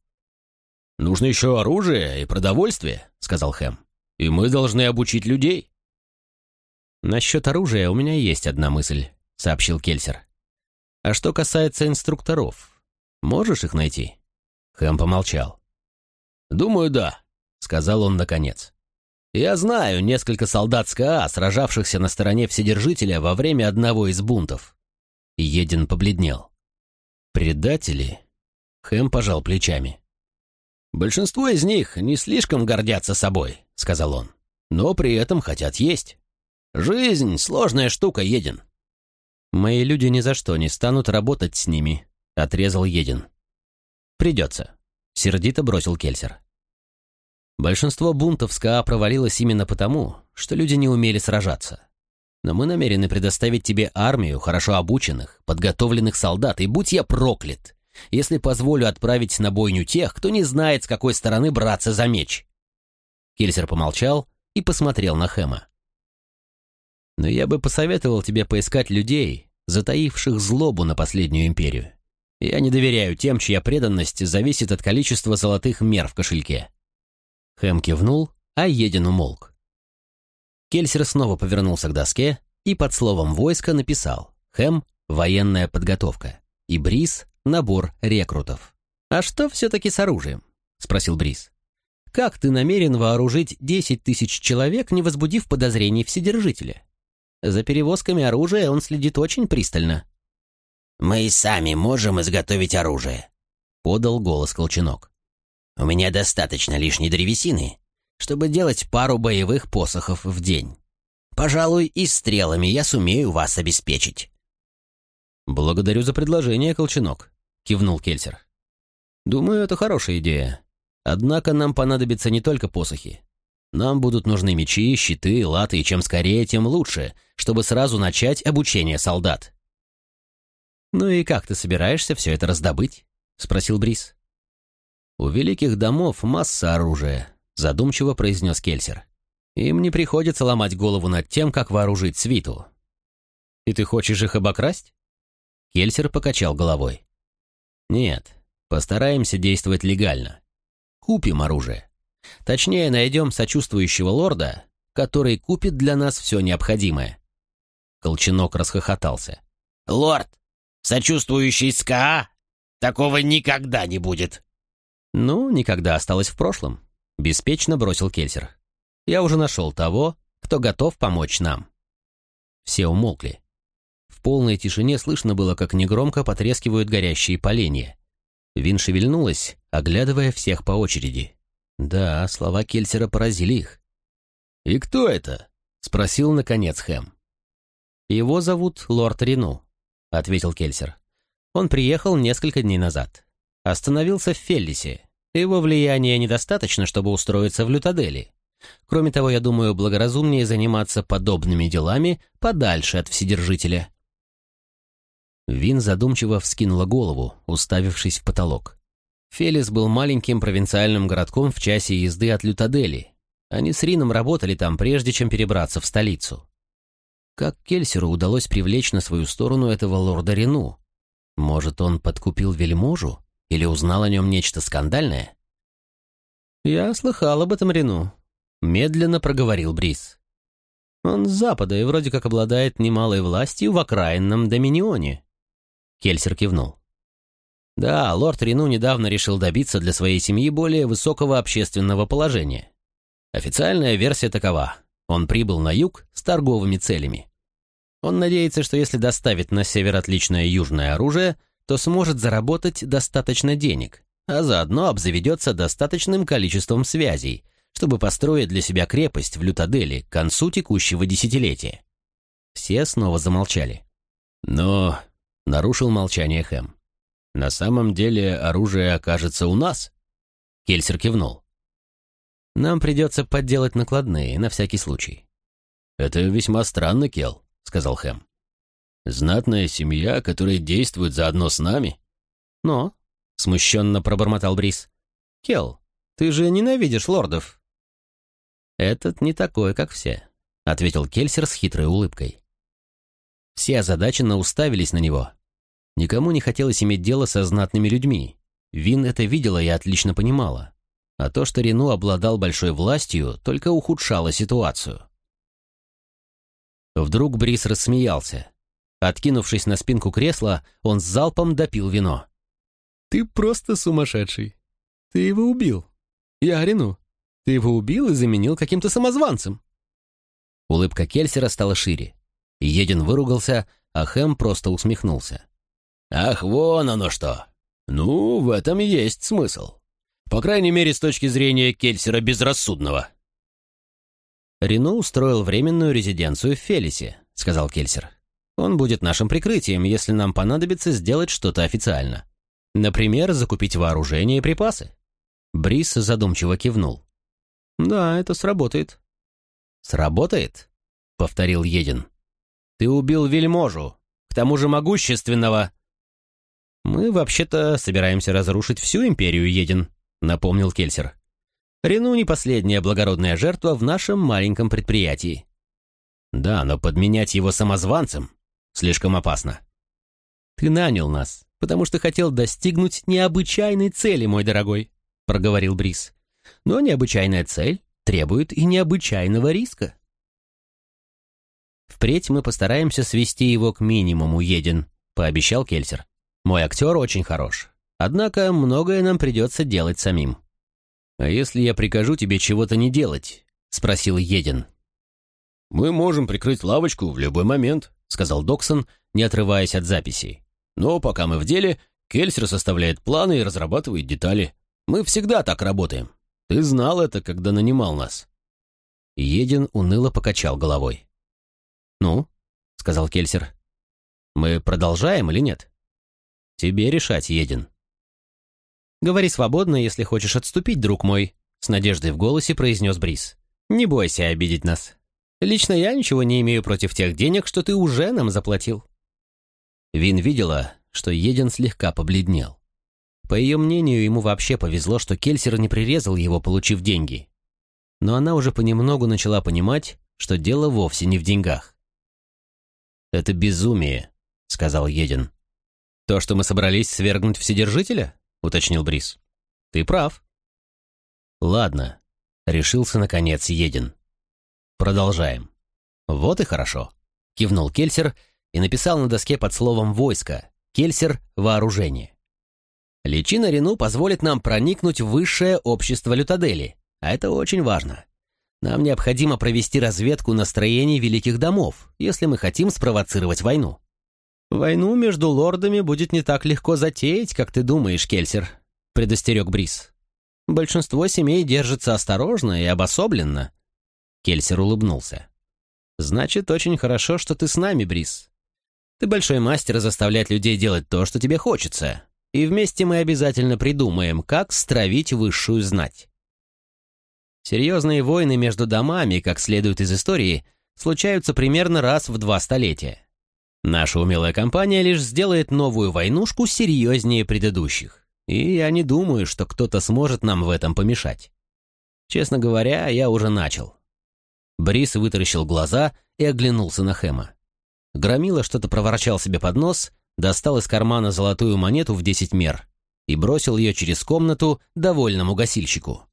«Нужно еще оружие и продовольствие», — сказал Хэм. «И мы должны обучить людей». «Насчет оружия у меня есть одна мысль», — сообщил Кельсер. «А что касается инструкторов, можешь их найти?» Хэм помолчал. «Думаю, да», — сказал он наконец. «Я знаю несколько солдат СКА, сражавшихся на стороне Вседержителя во время одного из бунтов». Един побледнел. «Предатели?» Хэм пожал плечами. «Большинство из них не слишком гордятся собой», — сказал он, «но при этом хотят есть». Жизнь — сложная штука, Един. Мои люди ни за что не станут работать с ними, отрезал Един. Придется, сердито бросил Кельсер. Большинство бунтов СКА провалилось именно потому, что люди не умели сражаться. Но мы намерены предоставить тебе армию хорошо обученных, подготовленных солдат, и будь я проклят, если позволю отправить на бойню тех, кто не знает, с какой стороны браться за меч. Кельсер помолчал и посмотрел на Хэма. Но я бы посоветовал тебе поискать людей, затаивших злобу на последнюю империю. Я не доверяю тем, чья преданность зависит от количества золотых мер в кошельке. Хэм кивнул, а Един умолк. Кельсер снова повернулся к доске и под словом «войско» написал «Хэм — военная подготовка» и Брис — набор рекрутов. «А что все-таки с оружием?» — спросил Брис. «Как ты намерен вооружить 10 тысяч человек, не возбудив подозрений Вседержителя?» За перевозками оружия он следит очень пристально. «Мы и сами можем изготовить оружие», — подал голос Колченок. «У меня достаточно лишней древесины, чтобы делать пару боевых посохов в день. Пожалуй, и стрелами я сумею вас обеспечить». «Благодарю за предложение, Колченок», — кивнул Кельсер. «Думаю, это хорошая идея. Однако нам понадобятся не только посохи. Нам будут нужны мечи, щиты, латы, и чем скорее, тем лучше, чтобы сразу начать обучение солдат. «Ну и как ты собираешься все это раздобыть?» — спросил Брис. «У великих домов масса оружия», — задумчиво произнес Кельсер. «Им не приходится ломать голову над тем, как вооружить свиту». «И ты хочешь их обокрасть?» Кельсер покачал головой. «Нет, постараемся действовать легально. Купим оружие. Точнее, найдем сочувствующего лорда, который купит для нас все необходимое». Колченок расхохотался. «Лорд, сочувствующий СКА? Такого никогда не будет!» «Ну, никогда осталось в прошлом», — беспечно бросил Кельсер. «Я уже нашел того, кто готов помочь нам». Все умолкли. В полной тишине слышно было, как негромко потрескивают горящие поленья. Вин шевельнулась, оглядывая всех по очереди. Да, слова Кельсера поразили их. «И кто это?» — спросил, наконец, Хэм. «Его зовут Лорд Рину», — ответил Кельсер. «Он приехал несколько дней назад. Остановился в Феллисе. Его влияния недостаточно, чтобы устроиться в Лютадели. Кроме того, я думаю, благоразумнее заниматься подобными делами подальше от Вседержителя». Вин задумчиво вскинула голову, уставившись в потолок. Фелис был маленьким провинциальным городком в часе езды от Лютадели. Они с Рином работали там, прежде чем перебраться в столицу. Как Кельсеру удалось привлечь на свою сторону этого лорда Рину? Может, он подкупил вельможу? Или узнал о нем нечто скандальное? «Я слыхал об этом Рину», — медленно проговорил Брис. «Он с запада и вроде как обладает немалой властью в окраинном Доминионе». Кельсер кивнул. Да, лорд Рину недавно решил добиться для своей семьи более высокого общественного положения. Официальная версия такова. Он прибыл на юг с торговыми целями. Он надеется, что если доставит на север отличное южное оружие, то сможет заработать достаточно денег, а заодно обзаведется достаточным количеством связей, чтобы построить для себя крепость в Лютадели к концу текущего десятилетия. Все снова замолчали. Но нарушил молчание Хэм. На самом деле оружие окажется у нас?» Кельсер кивнул. «Нам придется подделать накладные, на всякий случай». «Это весьма странно, Кел», — сказал Хэм. «Знатная семья, которая действует заодно с нами?» «Но», — смущенно пробормотал Брис, — «Кел, ты же ненавидишь лордов». «Этот не такой, как все», — ответил Кельсер с хитрой улыбкой. Все озадаченно уставились на него, Никому не хотелось иметь дело со знатными людьми. Вин это видела и отлично понимала. А то, что Рену обладал большой властью, только ухудшало ситуацию. Вдруг Брис рассмеялся. Откинувшись на спинку кресла, он с залпом допил вино. «Ты просто сумасшедший. Ты его убил. Я Рену. Ты его убил и заменил каким-то самозванцем». Улыбка Кельсера стала шире. Един выругался, а Хэм просто усмехнулся. Ах, вон оно что. Ну, в этом есть смысл. По крайней мере, с точки зрения Кельсера Безрассудного. Рено устроил временную резиденцию в Фелисе, сказал Кельсер. Он будет нашим прикрытием, если нам понадобится сделать что-то официально. Например, закупить вооружение и припасы. Брис задумчиво кивнул. «Да, это сработает». «Сработает?» — повторил Един. «Ты убил вельможу, к тому же могущественного». «Мы вообще-то собираемся разрушить всю империю, Един», — напомнил Кельсер. «Рену не последняя благородная жертва в нашем маленьком предприятии». «Да, но подменять его самозванцем слишком опасно». «Ты нанял нас, потому что хотел достигнуть необычайной цели, мой дорогой», — проговорил Брис. «Но необычайная цель требует и необычайного риска». «Впредь мы постараемся свести его к минимуму, Един», — пообещал Кельсер. «Мой актер очень хорош. Однако многое нам придется делать самим». «А если я прикажу тебе чего-то не делать?» — спросил Един. «Мы можем прикрыть лавочку в любой момент», — сказал Доксон, не отрываясь от записей. «Но пока мы в деле, Кельсер составляет планы и разрабатывает детали. Мы всегда так работаем. Ты знал это, когда нанимал нас». Един уныло покачал головой. «Ну?» — сказал Кельсер. «Мы продолжаем или нет?» «Тебе решать, Един». «Говори свободно, если хочешь отступить, друг мой», — с надеждой в голосе произнес Брис. «Не бойся обидеть нас. Лично я ничего не имею против тех денег, что ты уже нам заплатил». Вин видела, что Един слегка побледнел. По ее мнению, ему вообще повезло, что Кельсер не прирезал его, получив деньги. Но она уже понемногу начала понимать, что дело вовсе не в деньгах. «Это безумие», — сказал Един. «То, что мы собрались свергнуть Вседержителя?» — уточнил Брис. «Ты прав». «Ладно», — решился наконец Един. «Продолжаем». «Вот и хорошо», — кивнул Кельсер и написал на доске под словом «войско» «Кельсер — вооружение». Личина Рену позволит нам проникнуть в высшее общество Лютадели, а это очень важно. Нам необходимо провести разведку настроений великих домов, если мы хотим спровоцировать войну. «Войну между лордами будет не так легко затеять, как ты думаешь, Кельсер», — предостерег Брис. «Большинство семей держится осторожно и обособленно». Кельсер улыбнулся. «Значит, очень хорошо, что ты с нами, Брис. Ты большой мастер заставлять людей делать то, что тебе хочется, и вместе мы обязательно придумаем, как стравить высшую знать». Серьезные войны между домами, как следует из истории, случаются примерно раз в два столетия. Наша умелая компания лишь сделает новую войнушку серьезнее предыдущих. И я не думаю, что кто-то сможет нам в этом помешать. Честно говоря, я уже начал. Брис вытаращил глаза и оглянулся на Хэма. Громила что-то проворчал себе под нос, достал из кармана золотую монету в десять мер и бросил ее через комнату довольному гасильщику.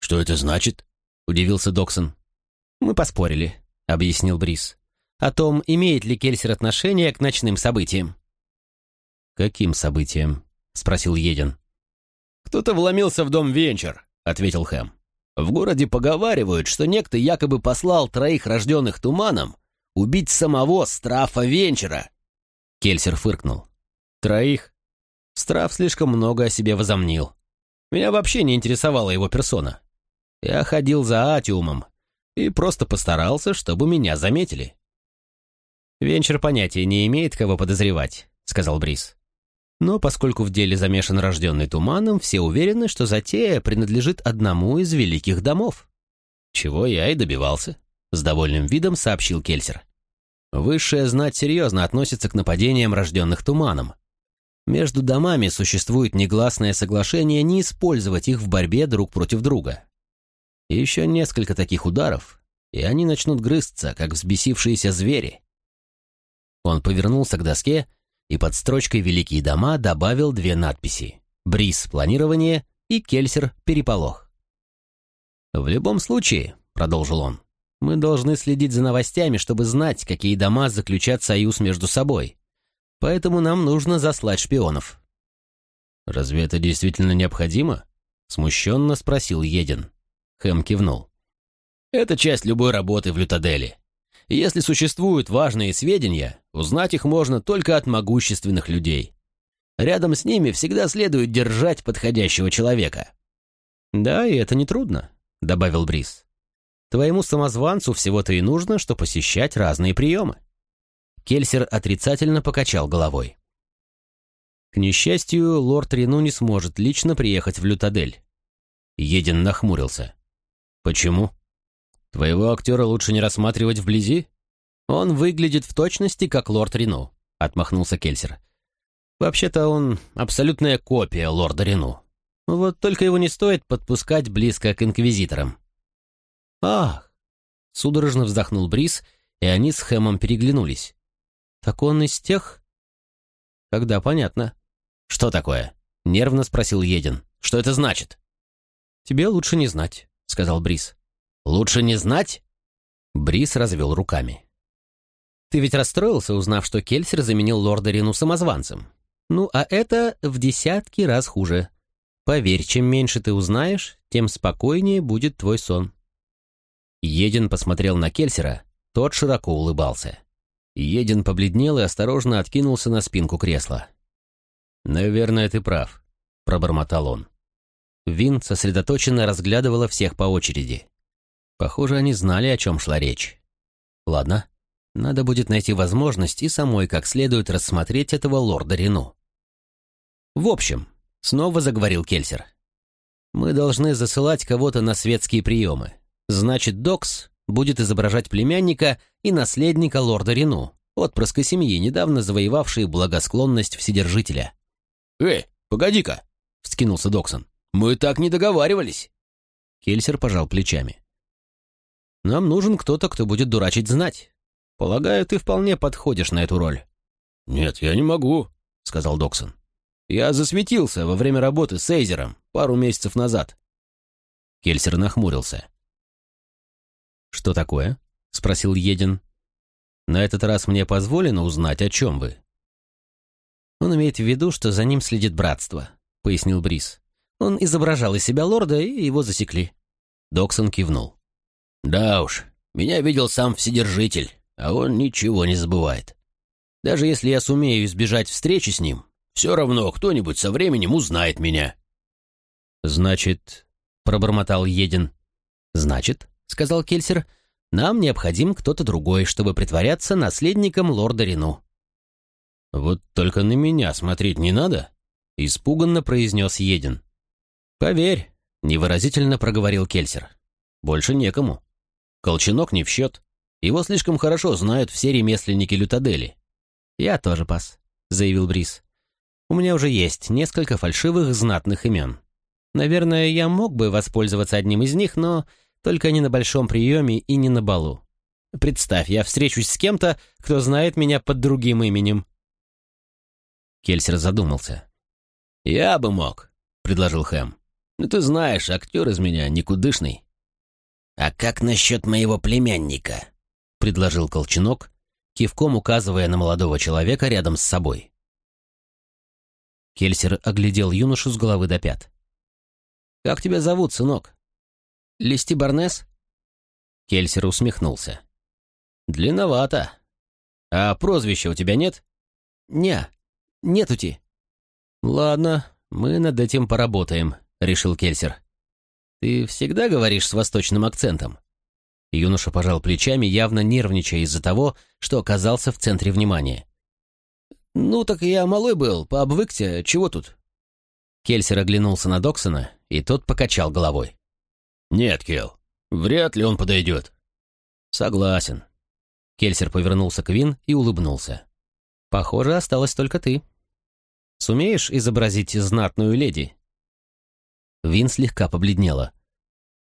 «Что это значит?» — удивился Доксон. «Мы поспорили», — объяснил Брис. «О том, имеет ли Кельсер отношение к ночным событиям». «Каким событиям?» — спросил Един. «Кто-то вломился в дом Венчер», — ответил Хэм. «В городе поговаривают, что некто якобы послал троих рожденных туманом убить самого Страфа Венчера». Кельсер фыркнул. «Троих? Страф слишком много о себе возомнил. Меня вообще не интересовала его персона. Я ходил за Атиумом и просто постарался, чтобы меня заметили. «Венчер понятия не имеет, кого подозревать», — сказал Брис. Но поскольку в деле замешан рожденный туманом, все уверены, что затея принадлежит одному из великих домов. Чего я и добивался, — с довольным видом сообщил Кельсер. Высшая знать серьезно относится к нападениям, рожденных туманом. Между домами существует негласное соглашение не использовать их в борьбе друг против друга. Еще несколько таких ударов, и они начнут грызться, как взбесившиеся звери. Он повернулся к доске и под строчкой «Великие дома» добавил две надписи «Бриз планирование» и «Кельсер переполох». «В любом случае», — продолжил он, — «мы должны следить за новостями, чтобы знать, какие дома заключат союз между собой. Поэтому нам нужно заслать шпионов». «Разве это действительно необходимо?» — смущенно спросил Един. Хэм кивнул. «Это часть любой работы в Лютаделе. Если существуют важные сведения, узнать их можно только от могущественных людей. Рядом с ними всегда следует держать подходящего человека». «Да, и это нетрудно», — добавил Брис. Твоему самозванцу всего-то и нужно, что посещать разные приемы. Кельсер отрицательно покачал головой. К несчастью, лорд Рену не сможет лично приехать в Лютадель. Един нахмурился. Почему? Твоего актера лучше не рассматривать вблизи? Он выглядит в точности, как лорд Рену, отмахнулся Кельсер. Вообще-то он абсолютная копия лорда Рену. Вот только его не стоит подпускать близко к инквизиторам. Ах! Судорожно вздохнул Брис, и они с Хэмом переглянулись. Так он из тех? Когда понятно. Что такое? Нервно спросил Един. Что это значит? Тебе лучше не знать, сказал Брис. Лучше не знать? Брис развел руками. Ты ведь расстроился, узнав, что Кельсер заменил лорда Рину самозванцем. Ну, а это в десятки раз хуже. Поверь, чем меньше ты узнаешь, тем спокойнее будет твой сон. Един посмотрел на Кельсера, тот широко улыбался. Един побледнел и осторожно откинулся на спинку кресла. «Наверное, ты прав», — пробормотал он. Вин сосредоточенно разглядывала всех по очереди. Похоже, они знали, о чем шла речь. Ладно, надо будет найти возможность и самой как следует рассмотреть этого лорда Рену. В общем, снова заговорил Кельсер. Мы должны засылать кого-то на светские приемы. Значит, Докс будет изображать племянника и наследника лорда Рену, отпрыска семьи, недавно завоевавшей благосклонность Вседержителя. «Эй, погоди-ка!» — вскинулся Доксон. «Мы так не договаривались!» Кельсер пожал плечами. «Нам нужен кто-то, кто будет дурачить знать. Полагаю, ты вполне подходишь на эту роль». «Нет, я не могу», — сказал Доксон. «Я засветился во время работы с Эйзером пару месяцев назад». Кельсер нахмурился. «Что такое?» — спросил Един. «На этот раз мне позволено узнать, о чем вы». «Он имеет в виду, что за ним следит братство», — пояснил Брис. «Он изображал из себя лорда, и его засекли». Доксон кивнул. «Да уж, меня видел сам Вседержитель, а он ничего не забывает. Даже если я сумею избежать встречи с ним, все равно кто-нибудь со временем узнает меня». «Значит...» — пробормотал Един. «Значит...» — сказал Кельсер, — «нам необходим кто-то другой, чтобы притворяться наследником лорда Рину». «Вот только на меня смотреть не надо», — испуганно произнес Един. «Поверь», — невыразительно проговорил Кельсер. «Больше некому. Колченок не в счет. Его слишком хорошо знают все ремесленники Лютадели». «Я тоже пас», — заявил Брис. «У меня уже есть несколько фальшивых знатных имен. Наверное, я мог бы воспользоваться одним из них, но только не на большом приеме и не на балу. Представь, я встречусь с кем-то, кто знает меня под другим именем». Кельсер задумался. «Я бы мог», — предложил Хэм. «Ну ты знаешь, актер из меня никудышный». «А как насчет моего племянника?» — предложил Колченок, кивком указывая на молодого человека рядом с собой. Кельсер оглядел юношу с головы до пят. «Как тебя зовут, сынок?» Листи Барнес?» Кельсер усмехнулся. «Длинновато. А прозвища у тебя нет?» «Не, нетути». «Ладно, мы над этим поработаем», — решил Кельсер. «Ты всегда говоришь с восточным акцентом?» Юноша пожал плечами, явно нервничая из-за того, что оказался в центре внимания. «Ну, так я малой был, пообвыкся, чего тут?» Кельсер оглянулся на Доксона, и тот покачал головой. «Нет, Кел, вряд ли он подойдет». «Согласен». Кельсер повернулся к Вин и улыбнулся. «Похоже, осталась только ты. Сумеешь изобразить знатную леди?» Вин слегка побледнела.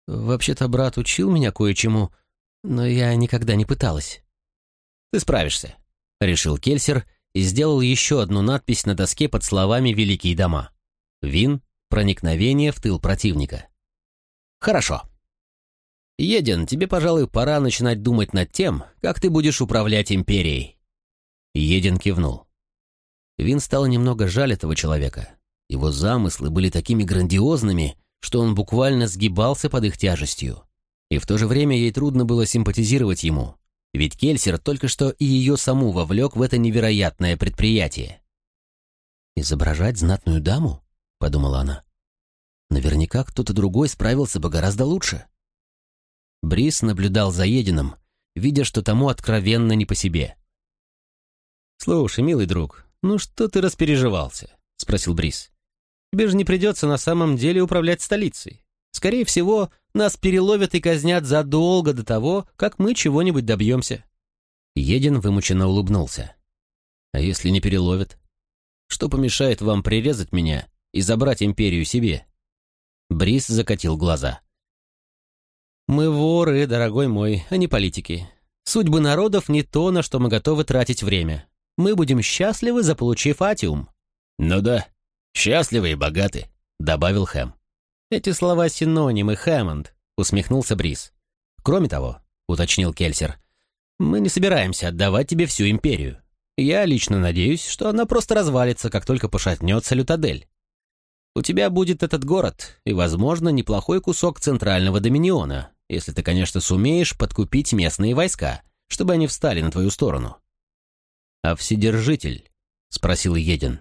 «Вообще-то брат учил меня кое-чему, но я никогда не пыталась». «Ты справишься», — решил Кельсер и сделал еще одну надпись на доске под словами «Великие дома». Вин — проникновение в тыл противника. Хорошо. Един, тебе, пожалуй, пора начинать думать над тем, как ты будешь управлять империей. Един кивнул. Вин стало немного жаль этого человека. Его замыслы были такими грандиозными, что он буквально сгибался под их тяжестью. И в то же время ей трудно было симпатизировать ему, ведь Кельсер только что и ее саму вовлек в это невероятное предприятие. «Изображать знатную даму?» — подумала она. Наверняка кто-то другой справился бы гораздо лучше. Брис наблюдал за Единым, видя, что тому откровенно не по себе. «Слушай, милый друг, ну что ты распереживался?» — спросил Брис. «Тебе же не придется на самом деле управлять столицей. Скорее всего, нас переловят и казнят задолго до того, как мы чего-нибудь добьемся». Един вымученно улыбнулся. «А если не переловят? Что помешает вам прирезать меня и забрать империю себе?» Брис закатил глаза. «Мы воры, дорогой мой, а не политики. Судьбы народов не то, на что мы готовы тратить время. Мы будем счастливы, заполучив Атиум». «Ну да, счастливы и богаты», — добавил Хэм. «Эти слова синонимы, Хэммонд», — усмехнулся Брис. «Кроме того», — уточнил Кельсер, — «мы не собираемся отдавать тебе всю империю. Я лично надеюсь, что она просто развалится, как только пошатнется Лютадель. У тебя будет этот город и, возможно, неплохой кусок центрального доминиона, если ты, конечно, сумеешь подкупить местные войска, чтобы они встали на твою сторону. «А Вседержитель?» — спросил Един.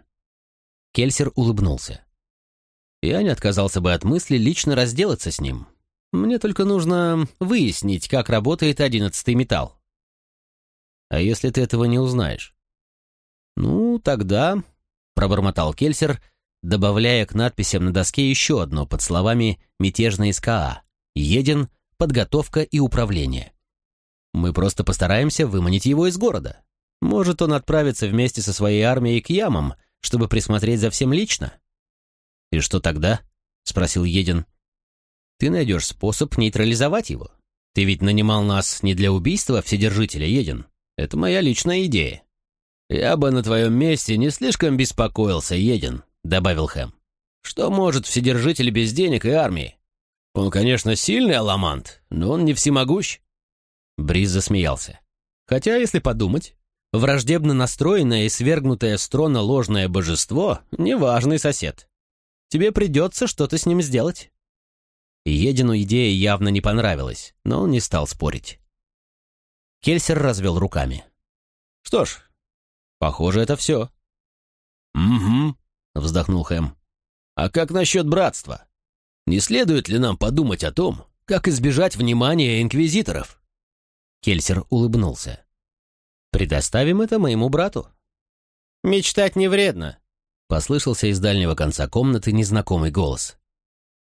Кельсер улыбнулся. «Я не отказался бы от мысли лично разделаться с ним. Мне только нужно выяснить, как работает одиннадцатый металл». «А если ты этого не узнаешь?» «Ну, тогда...» — пробормотал Кельсер, добавляя к надписям на доске еще одно под словами «Мятежный СКА», «Един», подготовка и управление. Мы просто постараемся выманить его из города. Может, он отправится вместе со своей армией к ямам, чтобы присмотреть за всем лично? И что тогда? Спросил Един. Ты найдешь способ нейтрализовать его. Ты ведь нанимал нас не для убийства Вседержителя, Един. Это моя личная идея. Я бы на твоем месте не слишком беспокоился, Един, добавил Хэм. Что может Вседержитель без денег и армии? Он, конечно, сильный аламант, но он не всемогущ. Бриз засмеялся. Хотя, если подумать, враждебно настроенное и свергнутое с трона ложное божество — неважный сосед. Тебе придется что-то с ним сделать. Едину идея явно не понравилась, но он не стал спорить. Кельсер развел руками. «Что ж, похоже, это все». «Угу», — вздохнул Хэм. «А как насчет братства?» Не следует ли нам подумать о том, как избежать внимания инквизиторов?» Кельсер улыбнулся. «Предоставим это моему брату». «Мечтать не вредно», — послышался из дальнего конца комнаты незнакомый голос.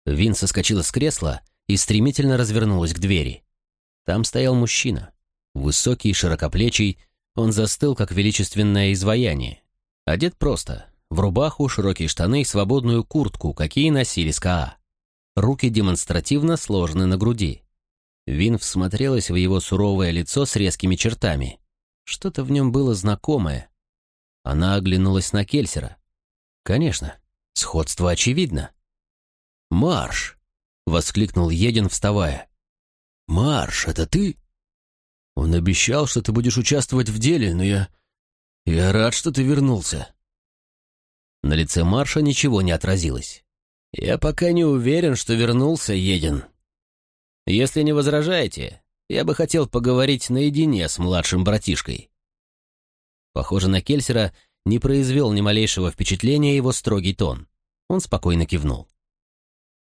Вин соскочила с кресла и стремительно развернулась к двери. Там стоял мужчина. Высокий, широкоплечий, он застыл, как величественное изваяние. Одет просто, в рубаху, широкие штаны и свободную куртку, какие носили СКА. Руки демонстративно сложены на груди. Вин всмотрелась в его суровое лицо с резкими чертами. Что-то в нем было знакомое. Она оглянулась на Кельсера. Конечно, сходство очевидно. «Марш!» — воскликнул Един, вставая. «Марш, это ты?» «Он обещал, что ты будешь участвовать в деле, но я... Я рад, что ты вернулся». На лице Марша ничего не отразилось. «Я пока не уверен, что вернулся Един. Если не возражаете, я бы хотел поговорить наедине с младшим братишкой». Похоже, на Кельсера не произвел ни малейшего впечатления его строгий тон. Он спокойно кивнул.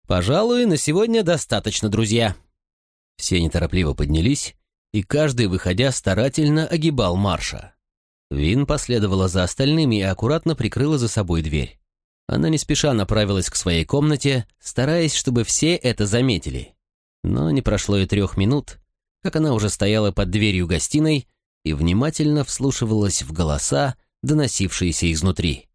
«Пожалуй, на сегодня достаточно, друзья». Все неторопливо поднялись, и каждый, выходя, старательно огибал Марша. Вин последовала за остальными и аккуратно прикрыла за собой дверь. Она не спеша направилась к своей комнате, стараясь, чтобы все это заметили. Но не прошло и трех минут, как она уже стояла под дверью гостиной и внимательно вслушивалась в голоса, доносившиеся изнутри.